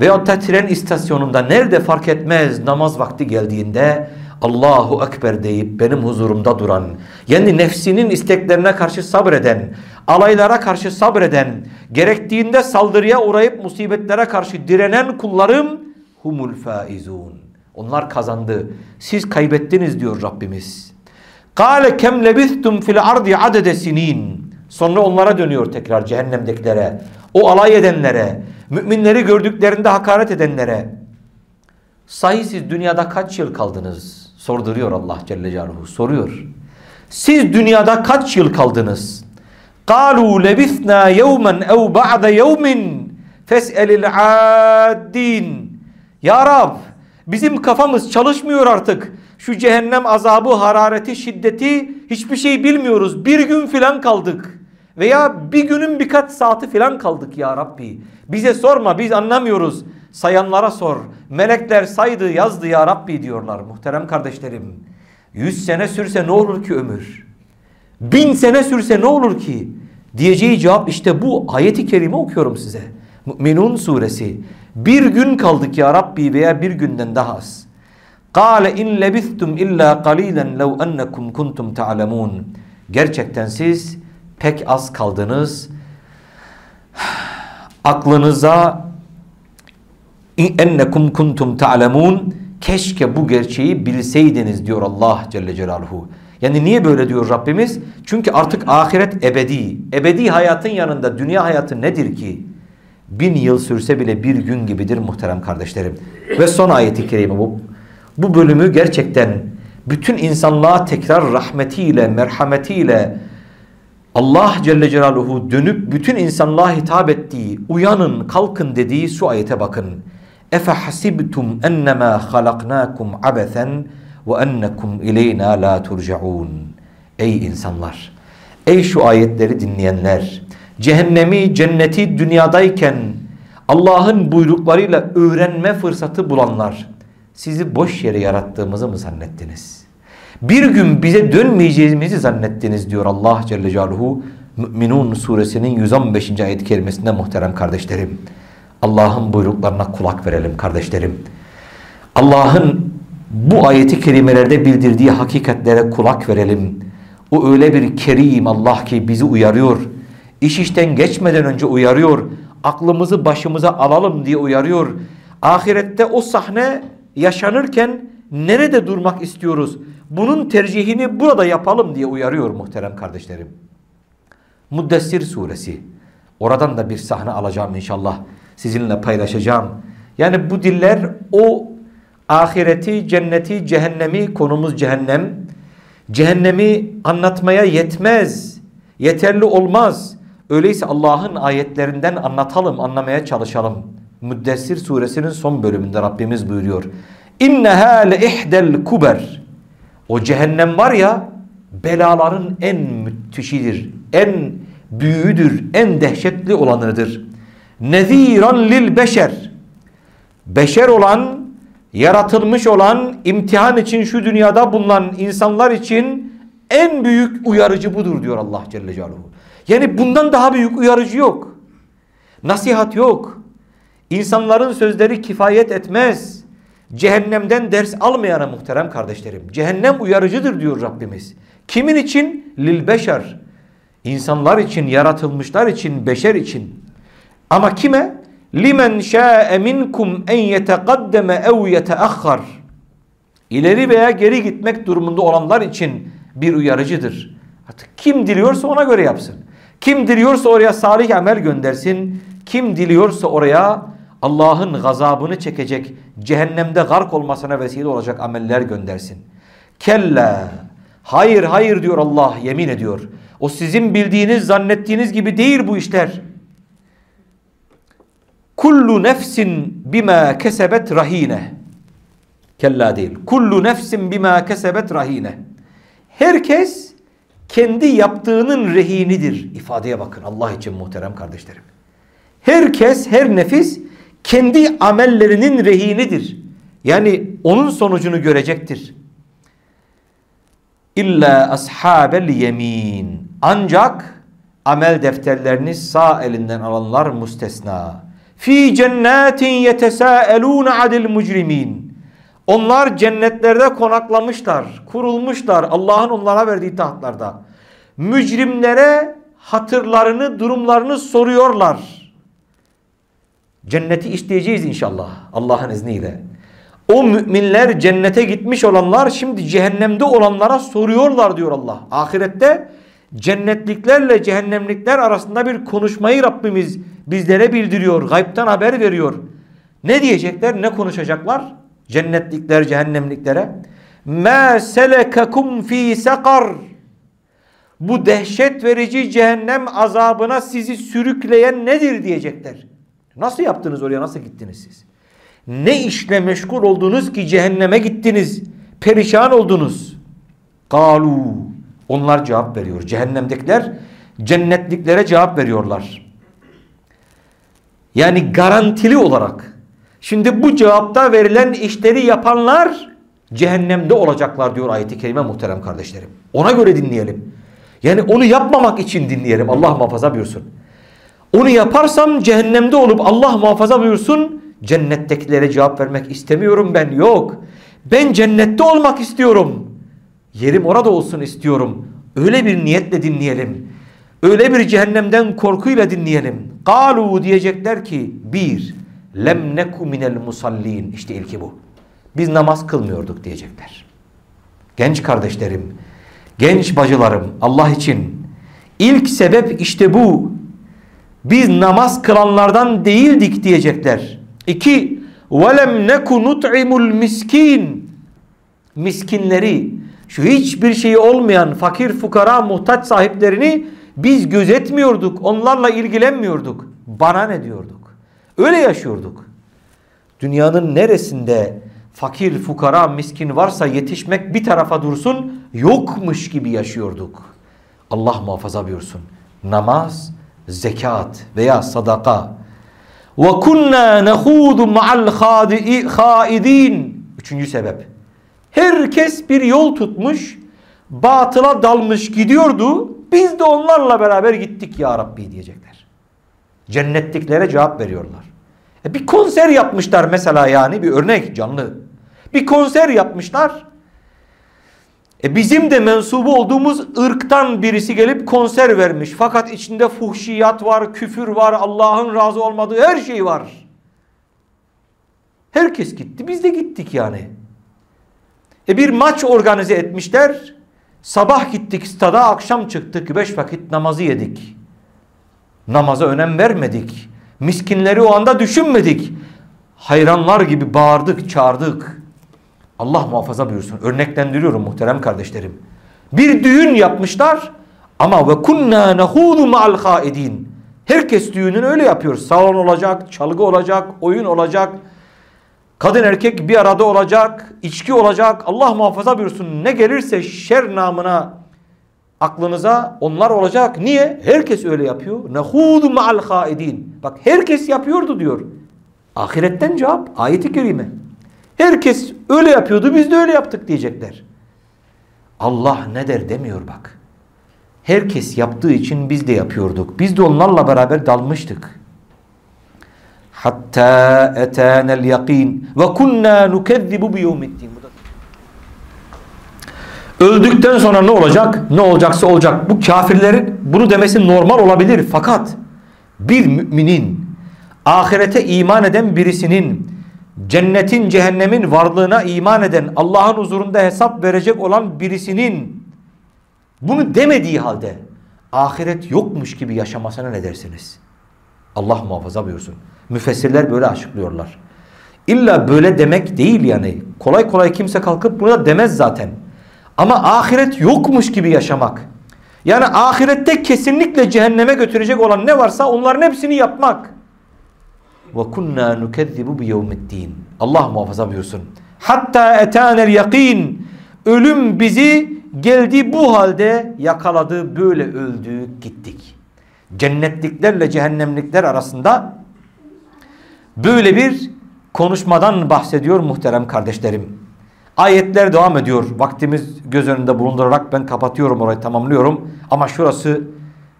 veya da tren istasyonunda nerede fark etmez namaz vakti geldiğinde Allahu Ekber deyip benim huzurumda duran, yani nefsinin isteklerine karşı sabreden, alaylara karşı sabreden, gerektiğinde saldırıya uğrayıp musibetlere karşı direnen kullarım humul faizun. Onlar kazandı. Siz kaybettiniz diyor Rabbimiz. Kale kem lebistum fil ardi adede sinin. Sonra onlara dönüyor tekrar cehennemdekilere. O alay edenlere, müminleri gördüklerinde hakaret edenlere. Sahi siz dünyada kaç yıl kaldınız? Sorduruyor Allah Celle Celaluhu. Soruyor. Siz dünyada kaç yıl kaldınız? Kalu lebithna yevmen ev ba'de yevmin fes'elil addin. Ya Rab bizim kafamız çalışmıyor artık. Şu cehennem azabı, harareti, şiddeti hiçbir şey bilmiyoruz. Bir gün filan kaldık. Veya bir günün birkaç saati filan kaldık ya Rabbi. Bize sorma biz anlamıyoruz. Sayanlara sor. Melekler saydı yazdı ya Rabbi diyorlar muhterem kardeşlerim. Yüz sene sürse ne olur ki ömür? Bin sene sürse ne olur ki? Diyeceği cevap işte bu ayeti kerime okuyorum size. Müminun suresi. Bir gün kaldık ya Rabbi veya bir günden daha az. Kale in lebistum illa qalilan lev ennekum kuntum ta'lemun. Gerçekten siz pek az kaldınız. Aklınıza ennekum kuntum ta'lemun keşke bu gerçeği bilseydiniz diyor Allah Celle Celaluhu. Yani niye böyle diyor Rabbimiz? Çünkü artık ahiret ebedi. Ebedi hayatın yanında dünya hayatı nedir ki? Bin yıl sürse bile bir gün gibidir muhterem kardeşlerim. Ve son ayeti kerime bu. Bu bölümü gerçekten bütün insanlığa tekrar rahmetiyle, merhametiyle, Allah Celle Celaluhu dönüp bütün insanlığa hitap ettiği, uyanın, kalkın dediği şu ayete bakın. Efe hasibtum ennemâ halaknâkum abesen ve ennekum ileyna la turcaun. Ey insanlar! Ey şu ayetleri dinleyenler! Cehennemi, cenneti dünyadayken Allah'ın buyruklarıyla öğrenme fırsatı bulanlar sizi boş yere yarattığımızı mı zannettiniz? Bir gün bize dönmeyeceğimizi zannettiniz diyor Allah Celle Celaluhu Müminun suresinin 115. ayet kerimesinde muhterem kardeşlerim. Allah'ın buyruklarına kulak verelim kardeşlerim. Allah'ın bu ayeti kerimelerde bildirdiği hakikatlere kulak verelim. O öyle bir kerim Allah ki bizi uyarıyor. İş işten geçmeden önce uyarıyor. Aklımızı başımıza alalım diye uyarıyor. Ahirette o sahne yaşanırken nerede durmak istiyoruz? Bunun tercihini burada yapalım diye uyarıyor muhterem kardeşlerim. Muddessir suresi Oradan da bir sahne alacağım inşallah. Sizinle paylaşacağım. Yani bu diller o ahireti, cenneti, cehennemi, konumuz cehennem. Cehennemi anlatmaya yetmez. Yeterli olmaz. Öyleyse Allah'ın ayetlerinden anlatalım, anlamaya çalışalım. Müddessir suresinin son bölümünde Rabbimiz buyuruyor. İnneha le ihdel kuber. O cehennem var ya belaların en müthişidir. En büyüğüdür, en dehşetli olanıdır. Neziran lil beşer. Beşer olan, yaratılmış olan, imtihan için şu dünyada bulunan insanlar için en büyük uyarıcı budur diyor Allah Celle Celaluhu. Yani bundan daha büyük uyarıcı yok. Nasihat yok. İnsanların sözleri kifayet etmez. Cehennemden ders almayana muhterem kardeşlerim. Cehennem uyarıcıdır diyor Rabbimiz. Kimin için? Lil beşer. İnsanlar için, yaratılmışlar için, beşer için. Ama kime? Limen şa'e minkum en yeteqaddeme ev yeteahhar. İleri veya geri gitmek durumunda olanlar için bir uyarıcıdır. Artık kim diliyorsa ona göre yapsın. Kim diliyorsa oraya salih amel göndersin. Kim diliyorsa oraya Allah'ın gazabını çekecek, cehennemde gark olmasına vesile olacak ameller göndersin. Kella. Hayır hayır diyor Allah yemin ediyor. O sizin bildiğiniz, zannettiğiniz gibi değil bu işler. Kullu nefsin bima kesebet rahine. Kella değil. Kullu nefsin bima kesebet rahine. Herkes kendi yaptığının rehinidir. İfadeye bakın Allah için muhterem kardeşlerim. Herkes, her nefis kendi amellerinin rehinidir. Yani onun sonucunu görecektir. İlla ashabel yemin. Ancak amel defterlerini sağ elinden alanlar müstesna. Fi cennetin yetesâelûne adil mucrimin. Onlar cennetlerde konaklamışlar, kurulmuşlar Allah'ın onlara verdiği tahtlarda. Mücrimlere hatırlarını, durumlarını soruyorlar. Cenneti isteyeceğiz inşallah Allah'ın izniyle. O müminler cennete gitmiş olanlar şimdi cehennemde olanlara soruyorlar diyor Allah. Ahirette cennetliklerle cehennemlikler arasında bir konuşmayı Rabbimiz bizlere bildiriyor. Gaybtan haber veriyor. Ne diyecekler? Ne konuşacaklar? Cennetlikler cehennemliklere. Ma selekakum fi sakar. Bu dehşet verici cehennem azabına sizi sürükleyen nedir diyecekler. Nasıl yaptınız oraya? Nasıl gittiniz siz? Ne işle meşgul oldunuz ki cehenneme gittiniz? Perişan oldunuz. Kalu. Onlar cevap veriyor. Cehennemdekiler cennetliklere cevap veriyorlar. Yani garantili olarak. Şimdi bu cevapta verilen işleri yapanlar cehennemde olacaklar diyor ayeti kerime muhterem kardeşlerim. Ona göre dinleyelim. Yani onu yapmamak için dinleyelim. Allah muhafaza buyursun. Onu yaparsam cehennemde olup Allah muhafaza buyursun cennettekilere cevap vermek istemiyorum ben. Yok. Ben cennette olmak istiyorum. Yerim orada olsun istiyorum. Öyle bir niyetle dinleyelim. Öyle bir cehennemden korkuyla dinleyelim. Galu diyecekler ki bir lem neku minel musallin işte ilki bu. Biz namaz kılmıyorduk diyecekler. Genç kardeşlerim, genç bacılarım Allah için ilk sebep işte bu. Biz namaz kılanlardan değildik diyecekler. İki, velem neku nut'imul miskin. Miskinleri, şu hiçbir şeyi olmayan fakir fukara muhtaç sahiplerini biz gözetmiyorduk. Onlarla ilgilenmiyorduk. Bana ne diyorduk? Öyle yaşıyorduk. Dünyanın neresinde fakir fukara miskin varsa yetişmek bir tarafa dursun yokmuş gibi yaşıyorduk. Allah muhafaza buyursun. Namaz, zekat veya sadaka. Ve kunna nehudu ma'al. Üçüncü sebep. Herkes bir yol tutmuş, batıla dalmış gidiyordu. Biz de onlarla beraber gittik ya Rabbi diyecekler. Cennetliklere cevap veriyorlar. E bir konser yapmışlar mesela yani bir örnek canlı. Bir konser yapmışlar. E bizim de mensubu olduğumuz ırktan birisi gelip konser vermiş. Fakat içinde fuhşiyat var, küfür var, Allah'ın razı olmadığı her şey var. Herkes gitti. Biz de gittik yani. E bir maç organize etmişler. Sabah gittik stada, akşam çıktık. Beş vakit namazı yedik. Namaza önem vermedik. Miskinleri o anda düşünmedik. Hayranlar gibi bağırdık, çağırdık. Allah muhafaza buyursun. Örneklendiriyorum muhterem kardeşlerim. Bir düğün yapmışlar ama ve kunna nehudu ma'al haidin. Herkes düğününü öyle yapıyor. Salon olacak, çalgı olacak, oyun olacak. Kadın erkek bir arada olacak, içki olacak. Allah muhafaza buyursun. Ne gelirse şer namına aklınıza onlar olacak. Niye? Herkes öyle yapıyor. Nehudu ma'al haidin. Bak herkes yapıyordu diyor. Ahiretten cevap ayeti kerime. Herkes öyle yapıyordu biz de öyle yaptık diyecekler. Allah ne der demiyor bak. Herkes yaptığı için biz de yapıyorduk. Biz de onlarla beraber dalmıştık. Hatta etanel yakin ve kunna nukezzibu biyevmiddin. Öldükten sonra ne olacak? Ne olacaksa olacak. Bu kafirlerin bunu demesi normal olabilir. Fakat bir müminin ahirete iman eden birisinin cennetin cehennemin varlığına iman eden Allah'ın huzurunda hesap verecek olan birisinin bunu demediği halde ahiret yokmuş gibi yaşamasına ne dersiniz? Allah muhafaza buyursun. Müfessirler böyle açıklıyorlar. İlla böyle demek değil yani. Kolay kolay kimse kalkıp bunu demez zaten. Ama ahiret yokmuş gibi yaşamak. Yani ahirette kesinlikle cehenneme götürecek olan ne varsa onların hepsini yapmak. Ve kunna nukezzibu bi yevmiddin. Allah muhafaza buyursun. Hatta etanel yakin. Ölüm bizi geldi bu halde yakaladı böyle öldük gittik. Cennetliklerle cehennemlikler arasında böyle bir konuşmadan bahsediyor muhterem kardeşlerim. Ayetler devam ediyor. Vaktimiz göz önünde bulundurarak ben kapatıyorum orayı tamamlıyorum. Ama şurası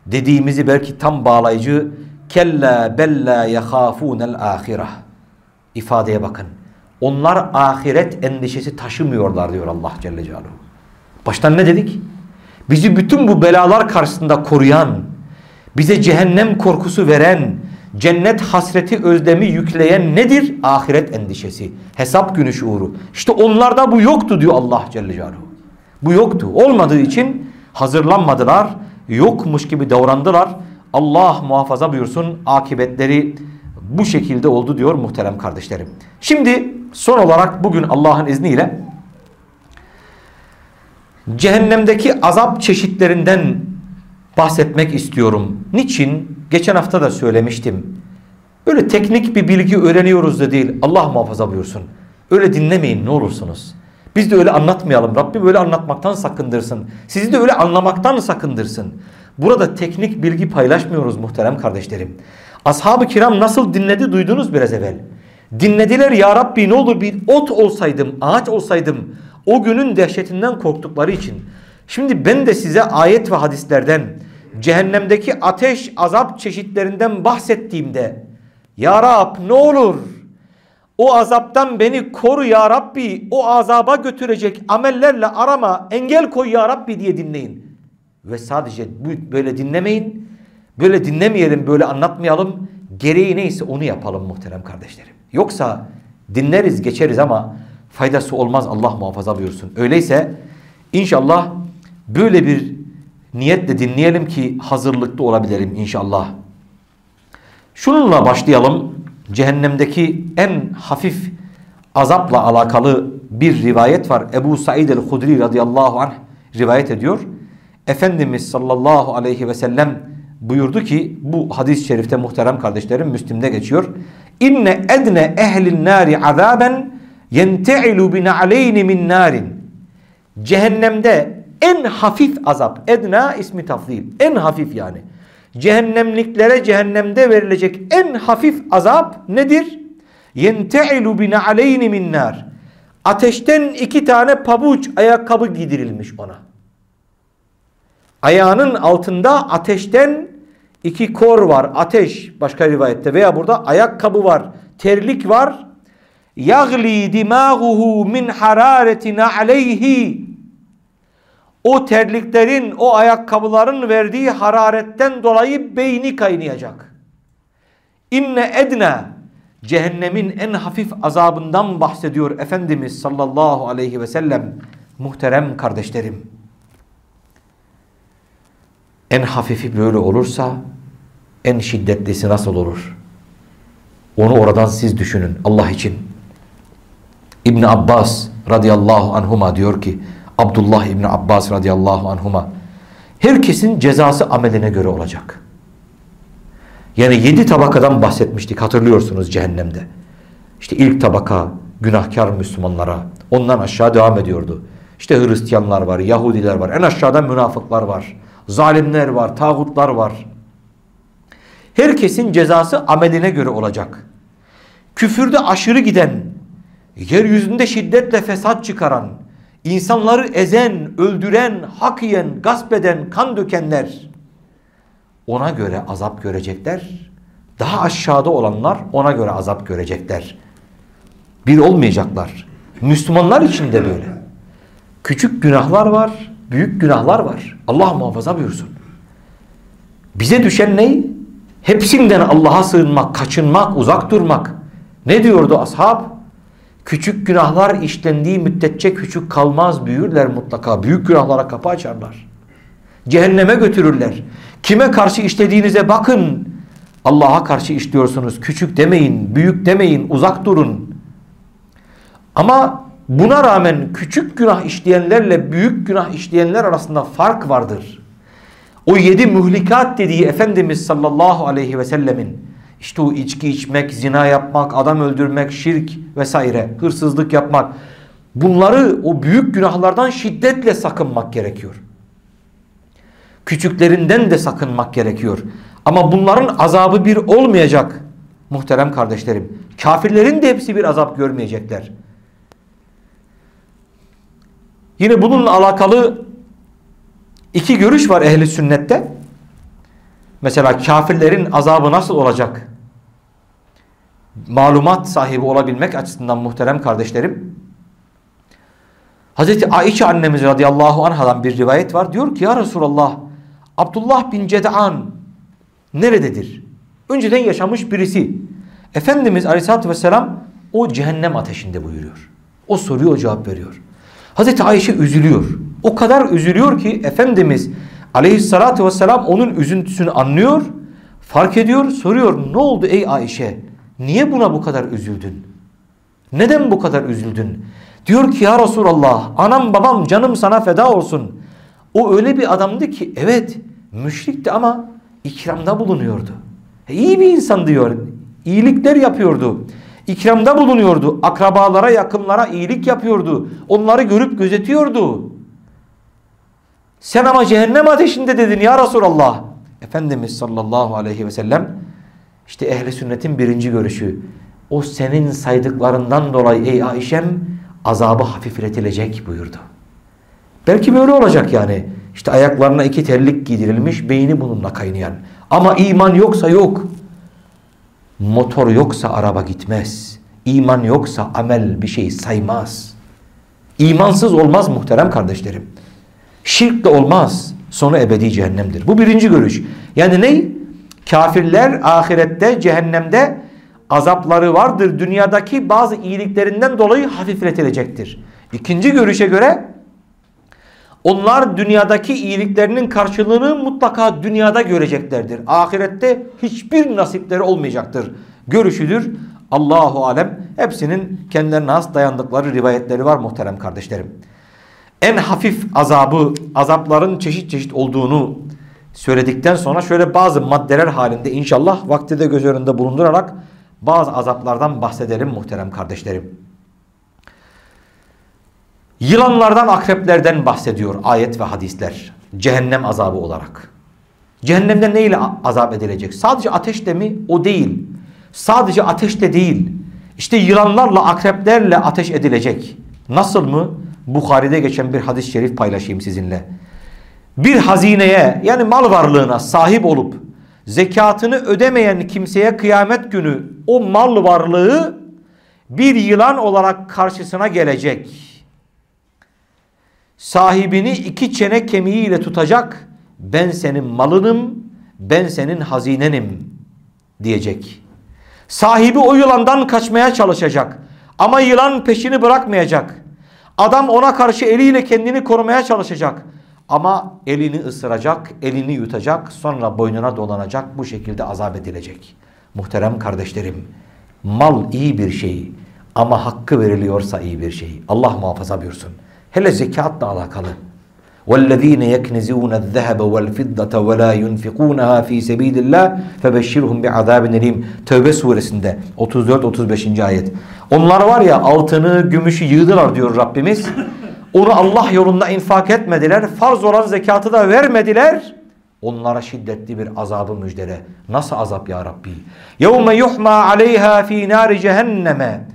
dediğimizi belki tam bağlayıcı Kella bella yehafûnel âhireh. İfadeye bakın. Onlar ahiret endişesi taşımıyorlar diyor Allah Celle Celaluhu. Baştan ne dedik? Bizi bütün bu belalar karşısında koruyan, bize cehennem korkusu veren, cennet hasreti özlemi yükleyen nedir? Ahiret endişesi, hesap günü şuuru. İşte onlarda bu yoktu diyor Allah Celle Celaluhu. Bu yoktu. Olmadığı için hazırlanmadılar, yokmuş gibi davrandılar. Allah muhafaza buyursun akibetleri bu şekilde oldu diyor muhterem kardeşlerim. Şimdi son olarak bugün Allah'ın izniyle cehennemdeki azap çeşitlerinden bahsetmek istiyorum. Niçin? Geçen hafta da söylemiştim. Öyle teknik bir bilgi öğreniyoruz da değil. Allah muhafaza buyursun. Öyle dinlemeyin ne olursunuz. Biz de öyle anlatmayalım. Rabbim öyle anlatmaktan sakındırsın. Sizi de öyle anlamaktan sakındırsın. Burada teknik bilgi paylaşmıyoruz muhterem kardeşlerim. Ashab-ı kiram nasıl dinledi duydunuz biraz evvel. Dinlediler ya Rabbi ne olur bir ot olsaydım, ağaç olsaydım. O günün dehşetinden korktukları için. Şimdi ben de size ayet ve hadislerden cehennemdeki ateş azap çeşitlerinden bahsettiğimde Ya Rab ne olur o azaptan beni koru ya Rabbi o azaba götürecek amellerle arama engel koy ya Rabbi diye dinleyin. Ve sadece böyle dinlemeyin. Böyle dinlemeyelim, böyle anlatmayalım. Gereği neyse onu yapalım muhterem kardeşlerim. Yoksa dinleriz, geçeriz ama faydası olmaz Allah muhafaza buyursun. Öyleyse inşallah böyle bir niyetle dinleyelim ki hazırlıklı olabilelim inşallah. Şununla başlayalım. Cehennemdeki en hafif azapla alakalı bir rivayet var. Ebu Said el-Hudri radıyallahu anh rivayet ediyor. Efendimiz sallallahu aleyhi ve sellem buyurdu ki bu hadis-i şerifte muhterem kardeşlerim Müslim'de geçiyor. İnne edne ehlin nari azaben yente'ilu bina'aleyni min narin. Cehennemde en hafif azap. Edna ismi tafzil. En hafif yani. Cehennemliklere cehennemde verilecek en hafif azap nedir? Yente'ilu bina'aleyni min nar. Ateşten iki tane pabuç ayakkabı giydirilmiş ona. Ayağının altında ateşten iki kor var. Ateş başka rivayette veya burada ayakkabı var. Terlik var. Yagli dimaguhu min hararetina aleyhi. O terliklerin, o ayakkabıların verdiği hararetten dolayı beyni kaynayacak. İnne edna cehennemin en hafif azabından bahsediyor Efendimiz sallallahu aleyhi ve sellem. Muhterem kardeşlerim en hafifi böyle olursa en şiddetlisi nasıl olur? Onu oradan siz düşünün Allah için. İbn Abbas radıyallahu anhuma diyor ki Abdullah İbni Abbas radıyallahu anhuma herkesin cezası ameline göre olacak. Yani yedi tabakadan bahsetmiştik hatırlıyorsunuz cehennemde. İşte ilk tabaka günahkar Müslümanlara ondan aşağı devam ediyordu. İşte Hristiyanlar var, Yahudiler var, en aşağıda münafıklar var, zalimler var, tağutlar var. Herkesin cezası ameline göre olacak. Küfürde aşırı giden, yeryüzünde şiddetle fesat çıkaran, insanları ezen, öldüren, hak yiyen, gasp eden, kan dökenler ona göre azap görecekler. Daha aşağıda olanlar ona göre azap görecekler. Bir olmayacaklar. Müslümanlar için de böyle. Küçük günahlar var, büyük günahlar var. Allah muhafaza buyursun. Bize düşen ne? Hepsinden Allah'a sığınmak, kaçınmak, uzak durmak. Ne diyordu ashab? Küçük günahlar işlendiği müddetçe küçük kalmaz, büyürler mutlaka. Büyük günahlara kapı açarlar. Cehenneme götürürler. Kime karşı işlediğinize bakın. Allah'a karşı işliyorsunuz. Küçük demeyin, büyük demeyin, uzak durun. Ama buna rağmen küçük günah işleyenlerle büyük günah işleyenler arasında fark vardır. O yedi mühlikat dediği Efendimiz sallallahu aleyhi ve sellemin işte o içki içmek, zina yapmak, adam öldürmek, şirk vesaire, hırsızlık yapmak. Bunları o büyük günahlardan şiddetle sakınmak gerekiyor. Küçüklerinden de sakınmak gerekiyor. Ama bunların azabı bir olmayacak muhterem kardeşlerim. Kafirlerin de hepsi bir azap görmeyecekler. Yine bununla alakalı iki görüş var ehli sünnette. Mesela kafirlerin azabı nasıl olacak? Malumat sahibi olabilmek açısından muhterem kardeşlerim. Hazreti Ayşe annemiz radıyallahu anhadan bir rivayet var. Diyor ki ya Resulallah Abdullah bin Ced'an nerededir? Önceden yaşamış birisi. Efendimiz aleyhissalatü vesselam o cehennem ateşinde buyuruyor. O soruyor o cevap veriyor. Hazreti Ayşe üzülüyor. O kadar üzülüyor ki Efendimiz aleyhissalatü vesselam onun üzüntüsünü anlıyor. Fark ediyor soruyor ne oldu ey Ayşe? Niye buna bu kadar üzüldün? Neden bu kadar üzüldün? Diyor ki ya Resulallah anam babam canım sana feda olsun. O öyle bir adamdı ki evet müşrikti ama ikramda bulunuyordu. E, iyi bir insan diyor. İyilikler yapıyordu. İkramda bulunuyordu. Akrabalara, yakınlara iyilik yapıyordu. Onları görüp gözetiyordu. Sen ama cehennem ateşinde dedin ya Resulallah. Efendimiz sallallahu aleyhi ve sellem işte ehli sünnetin birinci görüşü. O senin saydıklarından dolayı ey Ayşem azabı hafifletilecek buyurdu. Belki böyle olacak yani. İşte ayaklarına iki terlik giydirilmiş, beyni bununla kaynayan. Ama iman yoksa yok. Motor yoksa araba gitmez. İman yoksa amel bir şey saymaz. İmansız olmaz muhterem kardeşlerim. Şirk de olmaz. Sonu ebedi cehennemdir. Bu birinci görüş. Yani ne? Kafirler ahirette, cehennemde azapları vardır. Dünyadaki bazı iyiliklerinden dolayı hafifletilecektir. İkinci görüşe göre onlar dünyadaki iyiliklerinin karşılığını mutlaka dünyada göreceklerdir. Ahirette hiçbir nasipleri olmayacaktır. Görüşüdür. Allahu alem hepsinin kendilerine has dayandıkları rivayetleri var muhterem kardeşlerim. En hafif azabı, azapların çeşit çeşit olduğunu söyledikten sonra şöyle bazı maddeler halinde inşallah vakti de göz önünde bulundurarak bazı azaplardan bahsedelim muhterem kardeşlerim. Yılanlardan, akreplerden bahsediyor ayet ve hadisler. Cehennem azabı olarak. Cehennemde ne ile azap edilecek? Sadece ateşle mi? O değil. Sadece ateşle değil. İşte yılanlarla, akreplerle ateş edilecek. Nasıl mı? Bukhari'de geçen bir hadis-i şerif paylaşayım sizinle. Bir hazineye yani mal varlığına sahip olup zekatını ödemeyen kimseye kıyamet günü o mal varlığı bir yılan olarak karşısına gelecek sahibini iki çene kemiğiyle tutacak. Ben senin malınım, ben senin hazinenim diyecek. Sahibi o yılandan kaçmaya çalışacak. Ama yılan peşini bırakmayacak. Adam ona karşı eliyle kendini korumaya çalışacak. Ama elini ısıracak, elini yutacak, sonra boynuna dolanacak, bu şekilde azap edilecek. Muhterem kardeşlerim, mal iyi bir şey ama hakkı veriliyorsa iyi bir şey. Allah muhafaza buyursun. Hele zekatla alakalı. وَالَّذ۪ينَ يَكْنِزُونَ الذَّهَبَ وَالْفِضَّةَ وَلَا يُنْفِقُونَهَا ف۪ي سَب۪يلِ اللّٰهِ فَبَشِّرْهُمْ بِعَذَابٍ اَل۪يمٍ Tevbe suresinde 34-35. ayet. Onlar var ya altını, gümüşü yığdılar diyor Rabbimiz. Onu Allah yolunda infak etmediler. Farz olan zekatı da vermediler. Onlara şiddetli bir azabı müjdele. Nasıl azap ya Rabbi? يَوْمَ يُحْمَا عَلَيْهَا ف۪ي نَارِ cehenneme.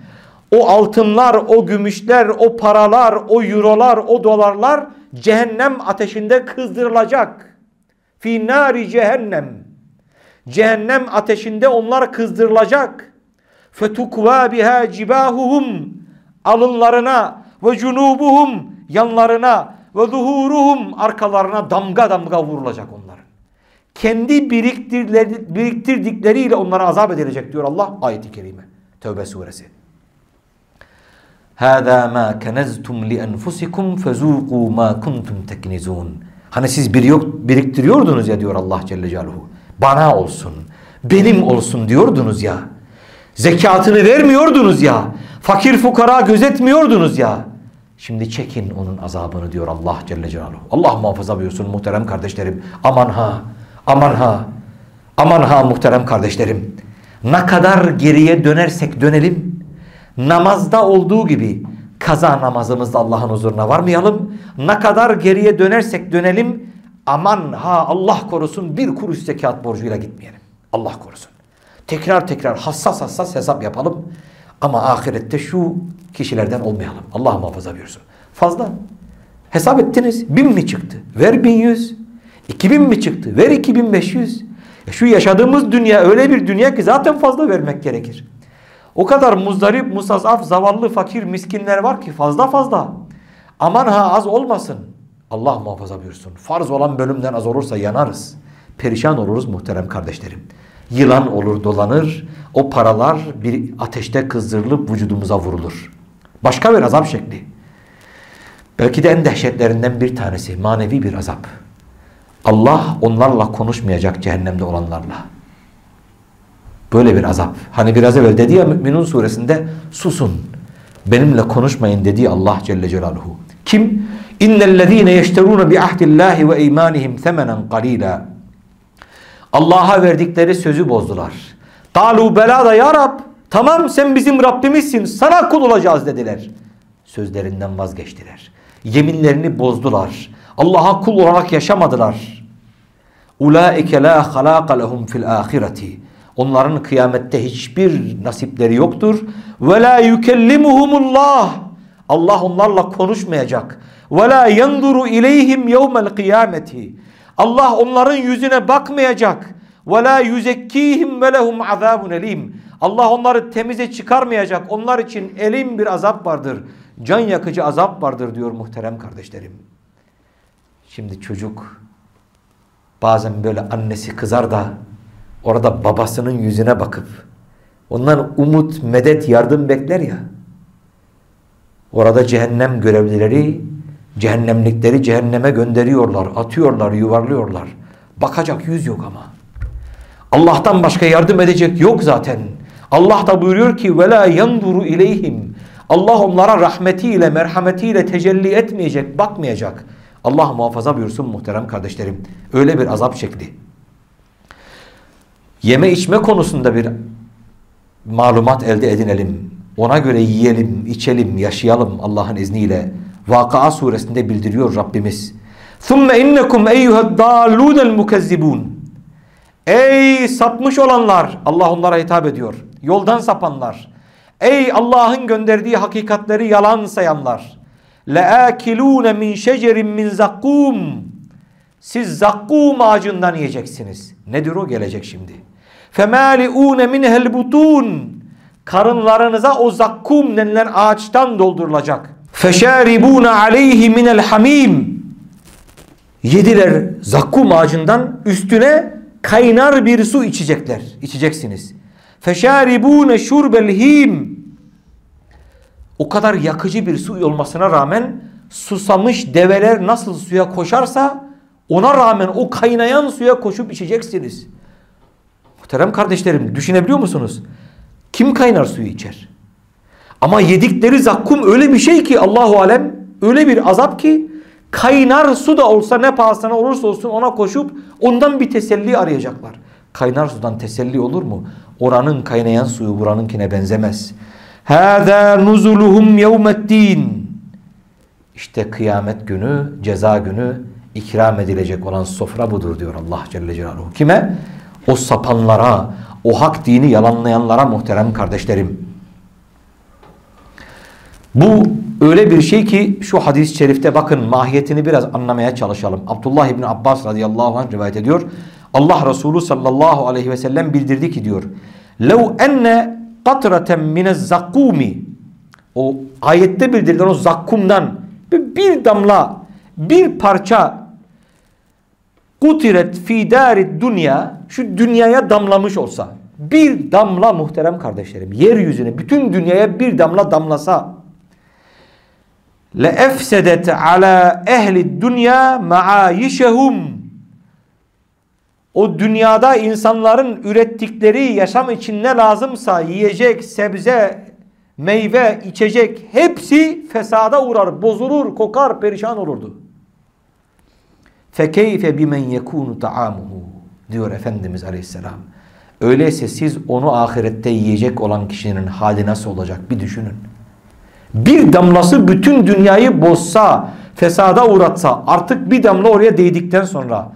O altınlar, o gümüşler, o paralar, o eurolar, o dolarlar cehennem ateşinde kızdırılacak. Fi nari cehennem. Cehennem ateşinde onlar kızdırılacak. Fetukva biha cibahuhum alınlarına ve cunubuhum yanlarına ve zuhuruhum arkalarına damga damga vurulacak onların. Kendi biriktirdikleriyle onlara azap edilecek diyor Allah ayeti kerime. Tevbe suresi. هَذَا مَا كَنَزْتُمْ لِأَنْفُسِكُمْ فَزُوقُوا مَا كُنْتُمْ تَكْنِزُونَ Hani siz biriktiriyordunuz ya diyor Allah Celle Celaluhu. Bana olsun, benim olsun diyordunuz ya. Zekatını vermiyordunuz ya. Fakir fukara gözetmiyordunuz ya. Şimdi çekin onun azabını diyor Allah Celle Celaluhu. Allah muhafaza buyursun muhterem kardeşlerim. Aman ha, aman ha, aman ha muhterem kardeşlerim. Ne kadar geriye dönersek dönelim namazda olduğu gibi kaza namazımızda Allah'ın huzuruna varmayalım. Ne kadar geriye dönersek dönelim aman ha Allah korusun bir kuruş zekat borcuyla gitmeyelim. Allah korusun. Tekrar tekrar hassas hassas hesap yapalım. Ama ahirette şu kişilerden olmayalım. Allah muhafaza buyursun. Fazla. Hesap ettiniz. Bin mi çıktı? Ver bin yüz. İki bin mi çıktı? Ver iki bin beş yüz. Şu yaşadığımız dünya öyle bir dünya ki zaten fazla vermek gerekir. O kadar muzdarip, musazaf, zavallı, fakir, miskinler var ki fazla fazla. Aman ha az olmasın. Allah muhafaza buyursun. Farz olan bölümden az olursa yanarız. Perişan oluruz muhterem kardeşlerim. Yılan olur dolanır. O paralar bir ateşte kızdırılıp vücudumuza vurulur. Başka bir azap şekli. Belki de en dehşetlerinden bir tanesi manevi bir azap. Allah onlarla konuşmayacak cehennemde olanlarla. Böyle bir azap. Hani biraz evvel dedi ya Müminun suresinde susun. Benimle konuşmayın dedi Allah Celle Celaluhu. Kim? İnnellezîne yeşterûne bi ahdillâhi ve imanihim semenen qalîlâ. Allah'a verdikleri sözü bozdular. Kalu belada ya Rab. Tamam sen bizim Rabbimizsin. Sana kul olacağız dediler. Sözlerinden vazgeçtiler. Yeminlerini bozdular. Allah'a kul olarak yaşamadılar. Ulaike la halaka lehum fil ahireti. Onların kıyamette hiçbir nasipleri yoktur. Ve la yukellimuhumullah. Allah onlarla konuşmayacak. Ve la yenduru ileyhim yevmel kıyameti. Allah onların yüzüne bakmayacak. Ve la yuzekkihim ve lehum azabun elim. Allah onları temize çıkarmayacak. Onlar için elim bir azap vardır. Can yakıcı azap vardır diyor muhterem kardeşlerim. Şimdi çocuk bazen böyle annesi kızar da orada babasının yüzüne bakıp ondan umut, medet, yardım bekler ya. Orada cehennem görevlileri cehennemlikleri cehenneme gönderiyorlar, atıyorlar, yuvarlıyorlar. Bakacak yüz yok ama. Allah'tan başka yardım edecek yok zaten. Allah da buyuruyor ki وَلَا يَنْظُرُ اِلَيْهِمْ Allah onlara rahmetiyle, merhametiyle tecelli etmeyecek, bakmayacak. Allah muhafaza buyursun muhterem kardeşlerim. Öyle bir azap şekli. Yeme içme konusunda bir malumat elde edinelim. Ona göre yiyelim, içelim, yaşayalım Allah'ın izniyle. Vakıa suresinde bildiriyor Rabbimiz. ثُمَّ اِنَّكُمْ اَيُّهَا الدَّالُونَ الْمُكَذِّبُونَ Ey sapmış olanlar! Allah onlara hitap ediyor. Yoldan sapanlar. Ey Allah'ın gönderdiği hakikatleri yalan sayanlar. لَاكِلُونَ مِنْ شَجَرٍ مِنْ زَقُّومٍ Siz zakkum ağacından yiyeceksiniz. Nedir o? Gelecek şimdi. فَمَالِئُونَ مِنْهَا الْبُطُونَ Karınlarınıza o zakkum denilen ağaçtan doldurulacak. feşeribûne aleyhi minel hamim yediler zakkum ağacından üstüne kaynar bir su içecekler içeceksiniz feşeribûne şurbel him o kadar yakıcı bir su olmasına rağmen susamış develer nasıl suya koşarsa ona rağmen o kaynayan suya koşup içeceksiniz. Muhterem kardeşlerim düşünebiliyor musunuz? Kim kaynar suyu içer? Ama yedikleri zakkum öyle bir şey ki Allahu alem öyle bir azap ki kaynar su da olsa ne pahasına olursa olsun ona koşup ondan bir teselli arayacaklar. Kaynar sudan teselli olur mu? Oranın kaynayan suyu buranınkine benzemez. Hâzâ nuzuluhum yevmeddin. İşte kıyamet günü, ceza günü ikram edilecek olan sofra budur diyor Allah Celle Celaluhu. Kime? O sapanlara, o hak dini yalanlayanlara muhterem kardeşlerim. Bu öyle bir şey ki şu hadis-i şerifte bakın mahiyetini biraz anlamaya çalışalım. Abdullah İbni Abbas radıyallahu anh rivayet ediyor. Allah Resulü sallallahu aleyhi ve sellem bildirdi ki diyor. لَوْ enne katraten mine zakkumi o ayette bildirilen o zakkumdan bir damla bir parça kutiret fi darid dünya şu dünyaya damlamış olsa bir damla muhterem kardeşlerim yeryüzüne bütün dünyaya bir damla damlasa le efsedet ala ehli dünya maayişehum o dünyada insanların ürettikleri yaşam için ne lazımsa yiyecek, sebze, meyve, içecek hepsi fesada uğrar, bozulur, kokar, perişan olurdu. Fekeyfe bimen yekunu taamuhu diyor Efendimiz Aleyhisselam. Öyleyse siz onu ahirette yiyecek olan kişinin hali nasıl olacak bir düşünün. Bir damlası bütün dünyayı bozsa, fesada uğratsa artık bir damla oraya değdikten sonra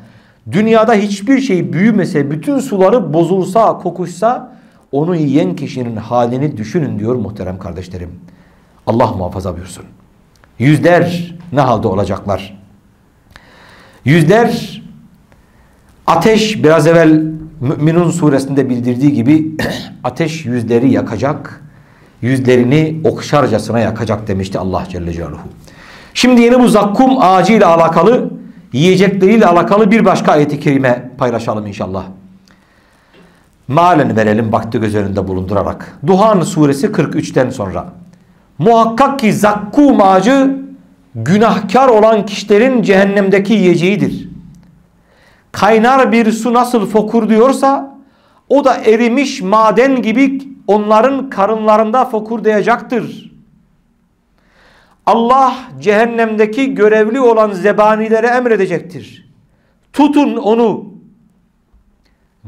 dünyada hiçbir şey büyümese, bütün suları bozulsa, kokuşsa onu yiyen kişinin halini düşünün diyor muhterem kardeşlerim. Allah muhafaza buyursun. Yüzler ne halde olacaklar? Yüzler ateş biraz evvel Müminun suresinde bildirdiği gibi ateş yüzleri yakacak, yüzlerini okşarcasına yakacak demişti Allah Celle Celaluhu. Şimdi yeni bu zakkum ağacı ile alakalı, yiyecekleriyle alakalı bir başka ayeti kerime paylaşalım inşallah. Malen verelim vakti göz önünde bulundurarak. Duhan suresi 43'ten sonra. Muhakkak ki zakkum ağacı günahkar olan kişilerin cehennemdeki yiyeceğidir. Kaynar bir su nasıl fokur diyorsa o da erimiş maden gibi onların karınlarında fokurdayacaktır. Allah cehennemdeki görevli olan zebanilere emredecektir. Tutun onu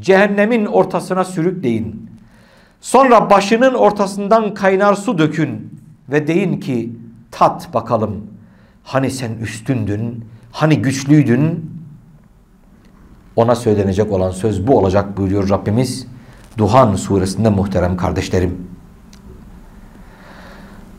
cehennemin ortasına sürükleyin. Sonra başının ortasından kaynar su dökün ve deyin ki tat bakalım. Hani sen üstündün, hani güçlüydün. Ona söylenecek olan söz bu olacak buyuruyor Rabbimiz. Duhan suresinde muhterem kardeşlerim.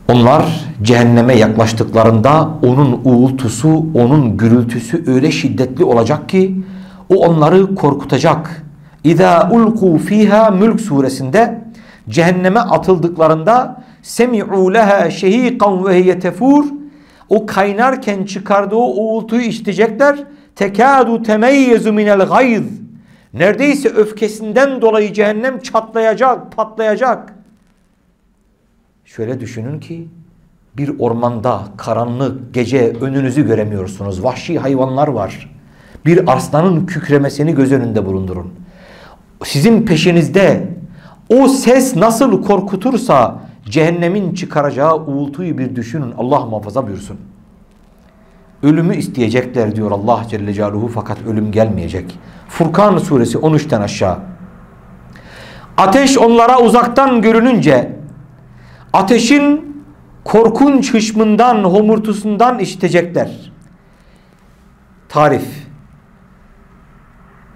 Onlar cehenneme yaklaştıklarında onun uğultusu, onun gürültüsü öyle şiddetli olacak ki o onları korkutacak. İza ulku fiha Mülk suresinde cehenneme atıldıklarında semi'u leha şehikan ve hiye tefur o kaynarken çıkardığı uğultuyu işitecekler. Tekadu temeyyezu minel gayz. Neredeyse öfkesinden dolayı cehennem çatlayacak, patlayacak. Şöyle düşünün ki bir ormanda karanlık gece önünüzü göremiyorsunuz. Vahşi hayvanlar var. Bir aslanın kükremesini göz önünde bulundurun. Sizin peşinizde o ses nasıl korkutursa cehennemin çıkaracağı uğultuyu bir düşünün. Allah muhafaza buyursun. Ölümü isteyecekler diyor Allah Celle Celaluhu fakat ölüm gelmeyecek. Furkan suresi 13'ten aşağı. Ateş onlara uzaktan görününce ateşin korkunç hışmından, homurtusundan işitecekler. Tarif.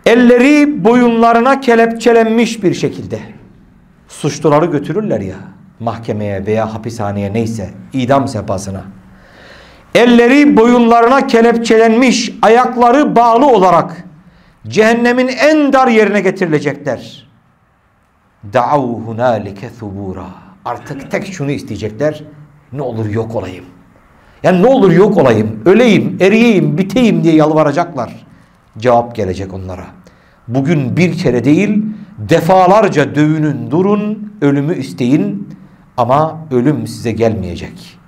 Elleri boyunlarına kelepçelenmiş bir şekilde. Suçluları götürürler ya mahkemeye veya hapishaneye neyse idam sehpasına. Elleri boyunlarına kelepçelenmiş, ayakları bağlı olarak cehennemin en dar yerine getirilecekler. Da'av hunalike thubura. Artık tek şunu isteyecekler. Ne olur yok olayım. Yani ne olur yok olayım, öleyim, eriyeyim, biteyim diye yalvaracaklar. Cevap gelecek onlara. Bugün bir kere değil, defalarca dövünün, durun, ölümü isteyin. Ama ölüm size gelmeyecek.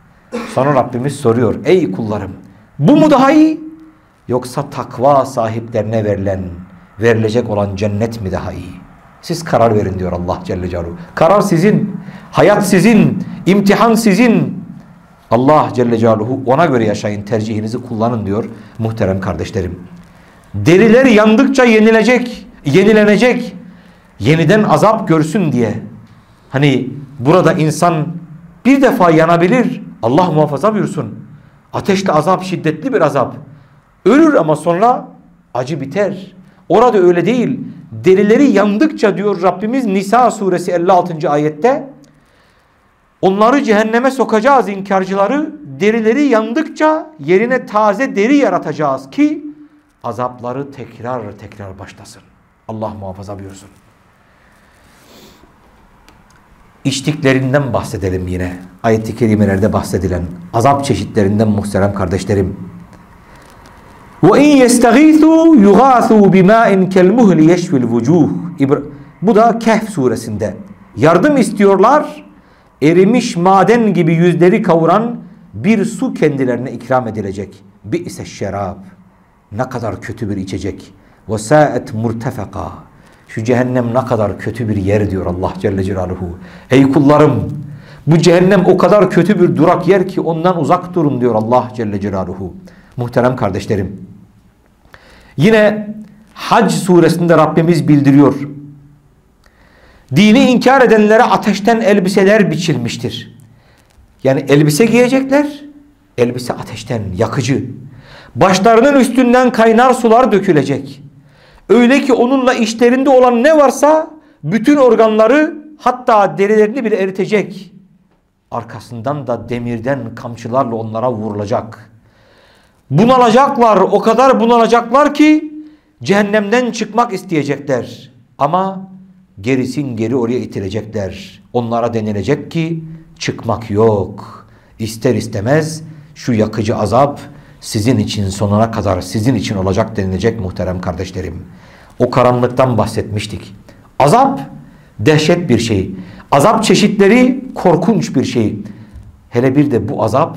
Sonra Rabbimiz soruyor. Ey kullarım bu mu daha iyi? Yoksa takva sahiplerine verilen, verilecek olan cennet mi daha iyi? Siz karar verin diyor Allah Celle Celaluhu. Karar sizin, hayat sizin, imtihan sizin. Allah Celle Celaluhu ona göre yaşayın, tercihinizi kullanın diyor muhterem kardeşlerim. Deriler yandıkça yenilecek, yenilenecek. Yeniden azap görsün diye. Hani burada insan bir defa yanabilir. Allah muhafaza buyursun. Ateşte azap şiddetli bir azap. Ölür ama sonra acı biter. Orada öyle değil. Derileri yandıkça diyor Rabbimiz Nisa suresi 56. ayette. Onları cehenneme sokacağız inkarcıları. Derileri yandıkça yerine taze deri yaratacağız ki azapları tekrar tekrar başlasın. Allah muhafaza buyursun İçtiklerinden bahsedelim yine. Ayet-i kerimelerde bahsedilen azap çeşitlerinden muhterem kardeşlerim. وَاِنْ يَسْتَغِيثُوا يُغَاثُوا بِمَاءٍ كَالْمُهْلِ يَشْفِ الْوُجُوهِ Bu da Kehf suresinde. Yardım istiyorlar. Erimiş maden gibi yüzleri kavuran bir su kendilerine ikram edilecek. Bi'se şerab. Ne kadar kötü bir içecek. وَسَاءَتْ مُرْتَفَقًا şu cehennem ne kadar kötü bir yer diyor Allah Celle Celaluhu. Ey kullarım bu cehennem o kadar kötü bir durak yer ki ondan uzak durun diyor Allah Celle Celaluhu. Muhterem kardeşlerim. Yine Hac suresinde Rabbimiz bildiriyor. Dini inkar edenlere ateşten elbiseler biçilmiştir. Yani elbise giyecekler. Elbise ateşten yakıcı. Başlarının üstünden kaynar sular dökülecek. Öyle ki onunla işlerinde olan ne varsa bütün organları hatta derilerini bile eritecek. Arkasından da demirden kamçılarla onlara vurulacak. Bunalacaklar o kadar bunalacaklar ki cehennemden çıkmak isteyecekler. Ama gerisin geri oraya itilecekler. Onlara denilecek ki çıkmak yok. İster istemez şu yakıcı azap sizin için sonuna kadar sizin için olacak denilecek muhterem kardeşlerim. O karanlıktan bahsetmiştik. Azap dehşet bir şey. Azap çeşitleri korkunç bir şey. Hele bir de bu azap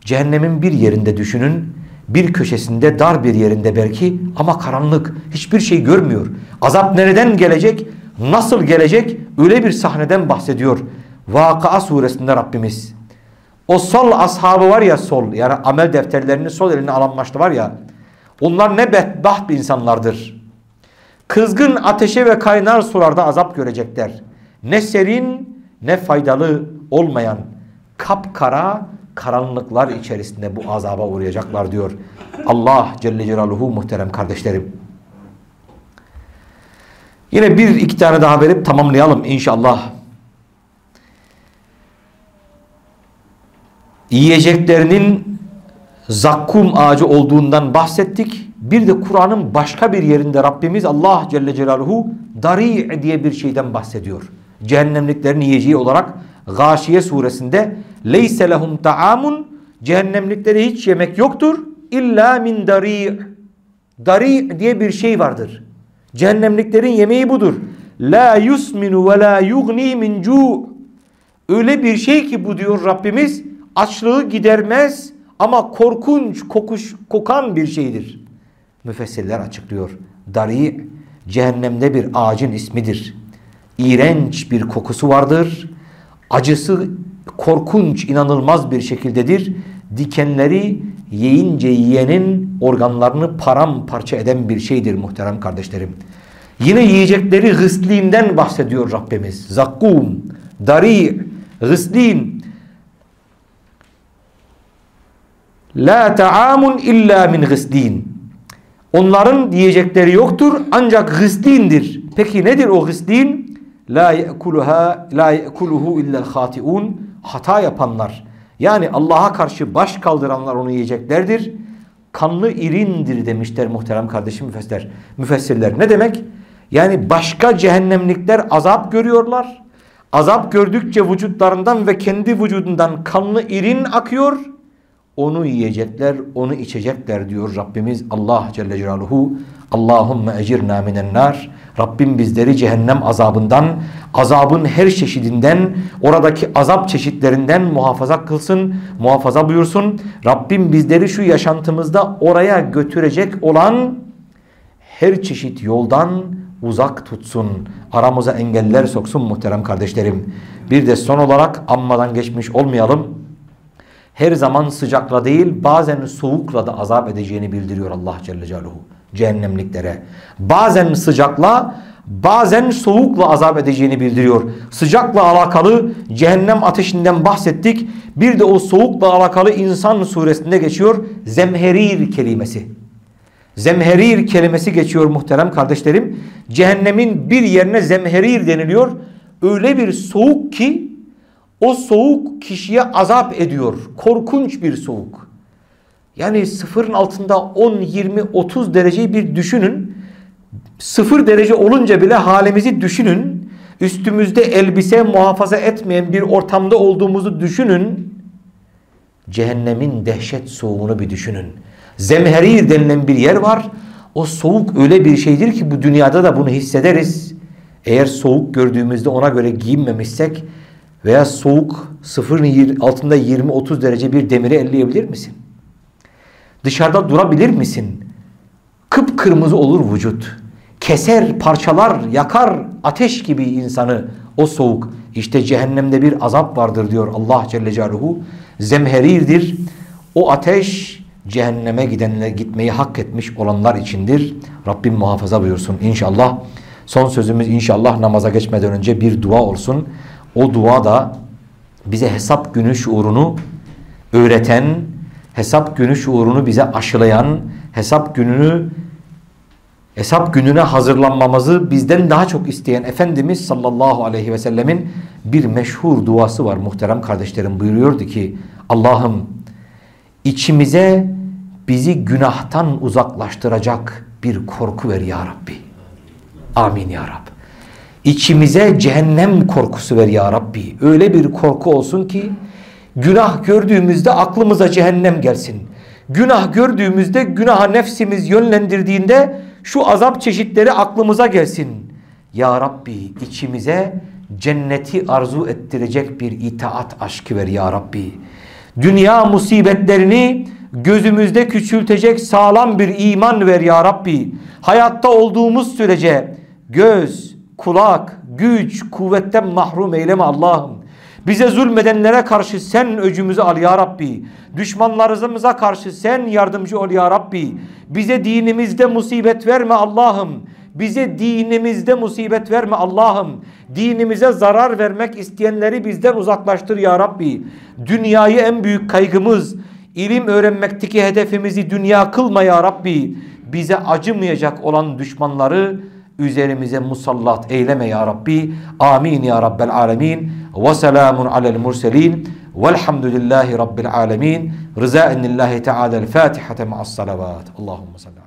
cehennemin bir yerinde düşünün. Bir köşesinde dar bir yerinde belki ama karanlık. Hiçbir şey görmüyor. Azap nereden gelecek? Nasıl gelecek? Öyle bir sahneden bahsediyor. Vakıa suresinde Rabbimiz. O sol ashabı var ya sol yani amel defterlerini sol eline alanmıştı var ya. Onlar ne bedbaht bir insanlardır. Kızgın ateşe ve kaynar sularda azap görecekler. Ne serin ne faydalı olmayan kapkara karanlıklar içerisinde bu azaba uğrayacaklar diyor. Allah Celle Celaluhu muhterem kardeşlerim. Yine bir iki tane daha verip tamamlayalım inşallah. Yiyeceklerinin zakkum ağacı olduğundan bahsettik. Bir de Kur'an'ın başka bir yerinde Rabbimiz Allah Celle Celaluhu dari diye bir şeyden bahsediyor. Cehennemliklerin yiyeceği olarak Gâşiye suresinde leyse lehum ta'amun cehennemliklere hiç yemek yoktur illa min dari dari diye bir şey vardır. Cehennemliklerin yemeği budur. La yusminu ve la yugni min cu. Öyle bir şey ki bu diyor Rabbimiz açlığı gidermez ama korkunç kokuş kokan bir şeydir. Müfessirler açıklıyor. Dari cehennemde bir ağacın ismidir. İğrenç bir kokusu vardır. Acısı korkunç, inanılmaz bir şekildedir. Dikenleri yiyince yiyenin organlarını paramparça eden bir şeydir muhterem kardeşlerim. Yine yiyecekleri gısliğinden bahsediyor Rabbimiz. Zakkum, dari, gıslin. La ta'amun illa min gıslin. Onların yiyecekleri yoktur ancak gıslindir. Peki nedir o gıslin? La ye'kuluha la ye'kuluhu illa hatiun. Hata yapanlar. Yani Allah'a karşı baş kaldıranlar onu yiyeceklerdir. Kanlı irindir demişler muhterem kardeşim müfessirler. Müfessirler ne demek? Yani başka cehennemlikler azap görüyorlar. Azap gördükçe vücutlarından ve kendi vücudundan kanlı irin akıyor. Onu yiyecekler, onu içecekler diyor Rabbimiz Allah Celle Celaluhu. Allahümme ecirna minen nar. Rabbim bizleri cehennem azabından, azabın her çeşidinden, oradaki azap çeşitlerinden muhafaza kılsın, muhafaza buyursun. Rabbim bizleri şu yaşantımızda oraya götürecek olan her çeşit yoldan uzak tutsun. Aramıza engeller soksun muhterem kardeşlerim. Bir de son olarak ammadan geçmiş olmayalım. Her zaman sıcakla değil bazen soğukla da azap edeceğini bildiriyor Allah Celle Celaluhu cehennemliklere. Bazen sıcakla bazen soğukla azap edeceğini bildiriyor. Sıcakla alakalı cehennem ateşinden bahsettik. Bir de o soğukla alakalı insan suresinde geçiyor zemherir kelimesi. Zemherir kelimesi geçiyor muhterem kardeşlerim. Cehennemin bir yerine zemherir deniliyor. Öyle bir soğuk ki o soğuk kişiye azap ediyor. Korkunç bir soğuk. Yani sıfırın altında 10, 20, 30 dereceyi bir düşünün. Sıfır derece olunca bile halimizi düşünün. Üstümüzde elbise muhafaza etmeyen bir ortamda olduğumuzu düşünün. Cehennemin dehşet soğuğunu bir düşünün. Zemherir denilen bir yer var. O soğuk öyle bir şeydir ki bu dünyada da bunu hissederiz. Eğer soğuk gördüğümüzde ona göre giyinmemişsek veya soğuk sıfırın altında 20-30 derece bir demiri elleyebilir misin? Dışarıda durabilir misin? Kıpkırmızı olur vücut. Keser, parçalar, yakar ateş gibi insanı o soğuk. İşte cehennemde bir azap vardır diyor Allah Celle Celaluhu. Zemherirdir. O ateş cehenneme gidenler gitmeyi hak etmiş olanlar içindir. Rabbim muhafaza buyursun inşallah. Son sözümüz inşallah namaza geçmeden önce bir dua olsun. O dua da bize hesap günü şuurunu öğreten, hesap günü şuurunu bize aşılayan, hesap gününü hesap gününe hazırlanmamızı bizden daha çok isteyen Efendimiz sallallahu aleyhi ve sellemin bir meşhur duası var muhterem kardeşlerim buyuruyordu ki Allah'ım içimize bizi günahtan uzaklaştıracak bir korku ver ya Rabbi. Amin ya Rabbi. İçimize cehennem korkusu ver ya Rabbi. Öyle bir korku olsun ki günah gördüğümüzde aklımıza cehennem gelsin. Günah gördüğümüzde günaha nefsimiz yönlendirdiğinde şu azap çeşitleri aklımıza gelsin. Ya Rabbi içimize cenneti arzu ettirecek bir itaat aşkı ver ya Rabbi. Dünya musibetlerini gözümüzde küçültecek sağlam bir iman ver ya Rabbi. Hayatta olduğumuz sürece göz, kulak, güç, kuvvetten mahrum eyleme Allah'ım. Bize zulmedenlere karşı sen öcümüzü al ya Rabbi. Düşmanlarımıza karşı sen yardımcı ol ya Rabbi. Bize dinimizde musibet verme Allah'ım. Bize dinimizde musibet verme Allah'ım. Dinimize zarar vermek isteyenleri bizden uzaklaştır ya Rabbi. Dünyayı en büyük kaygımız, ilim öğrenmekteki hedefimizi dünya kılma ya Rabbi. Bize acımayacak olan düşmanları üzerimize musallat eyleme ya Rabbi. Amin ya Rabbel alemin. Ve selamun alel murselin. Velhamdülillahi Rabbil alemin. Rızaennillahi Teala'l Fatihate ma'as salavat. Allahümme salli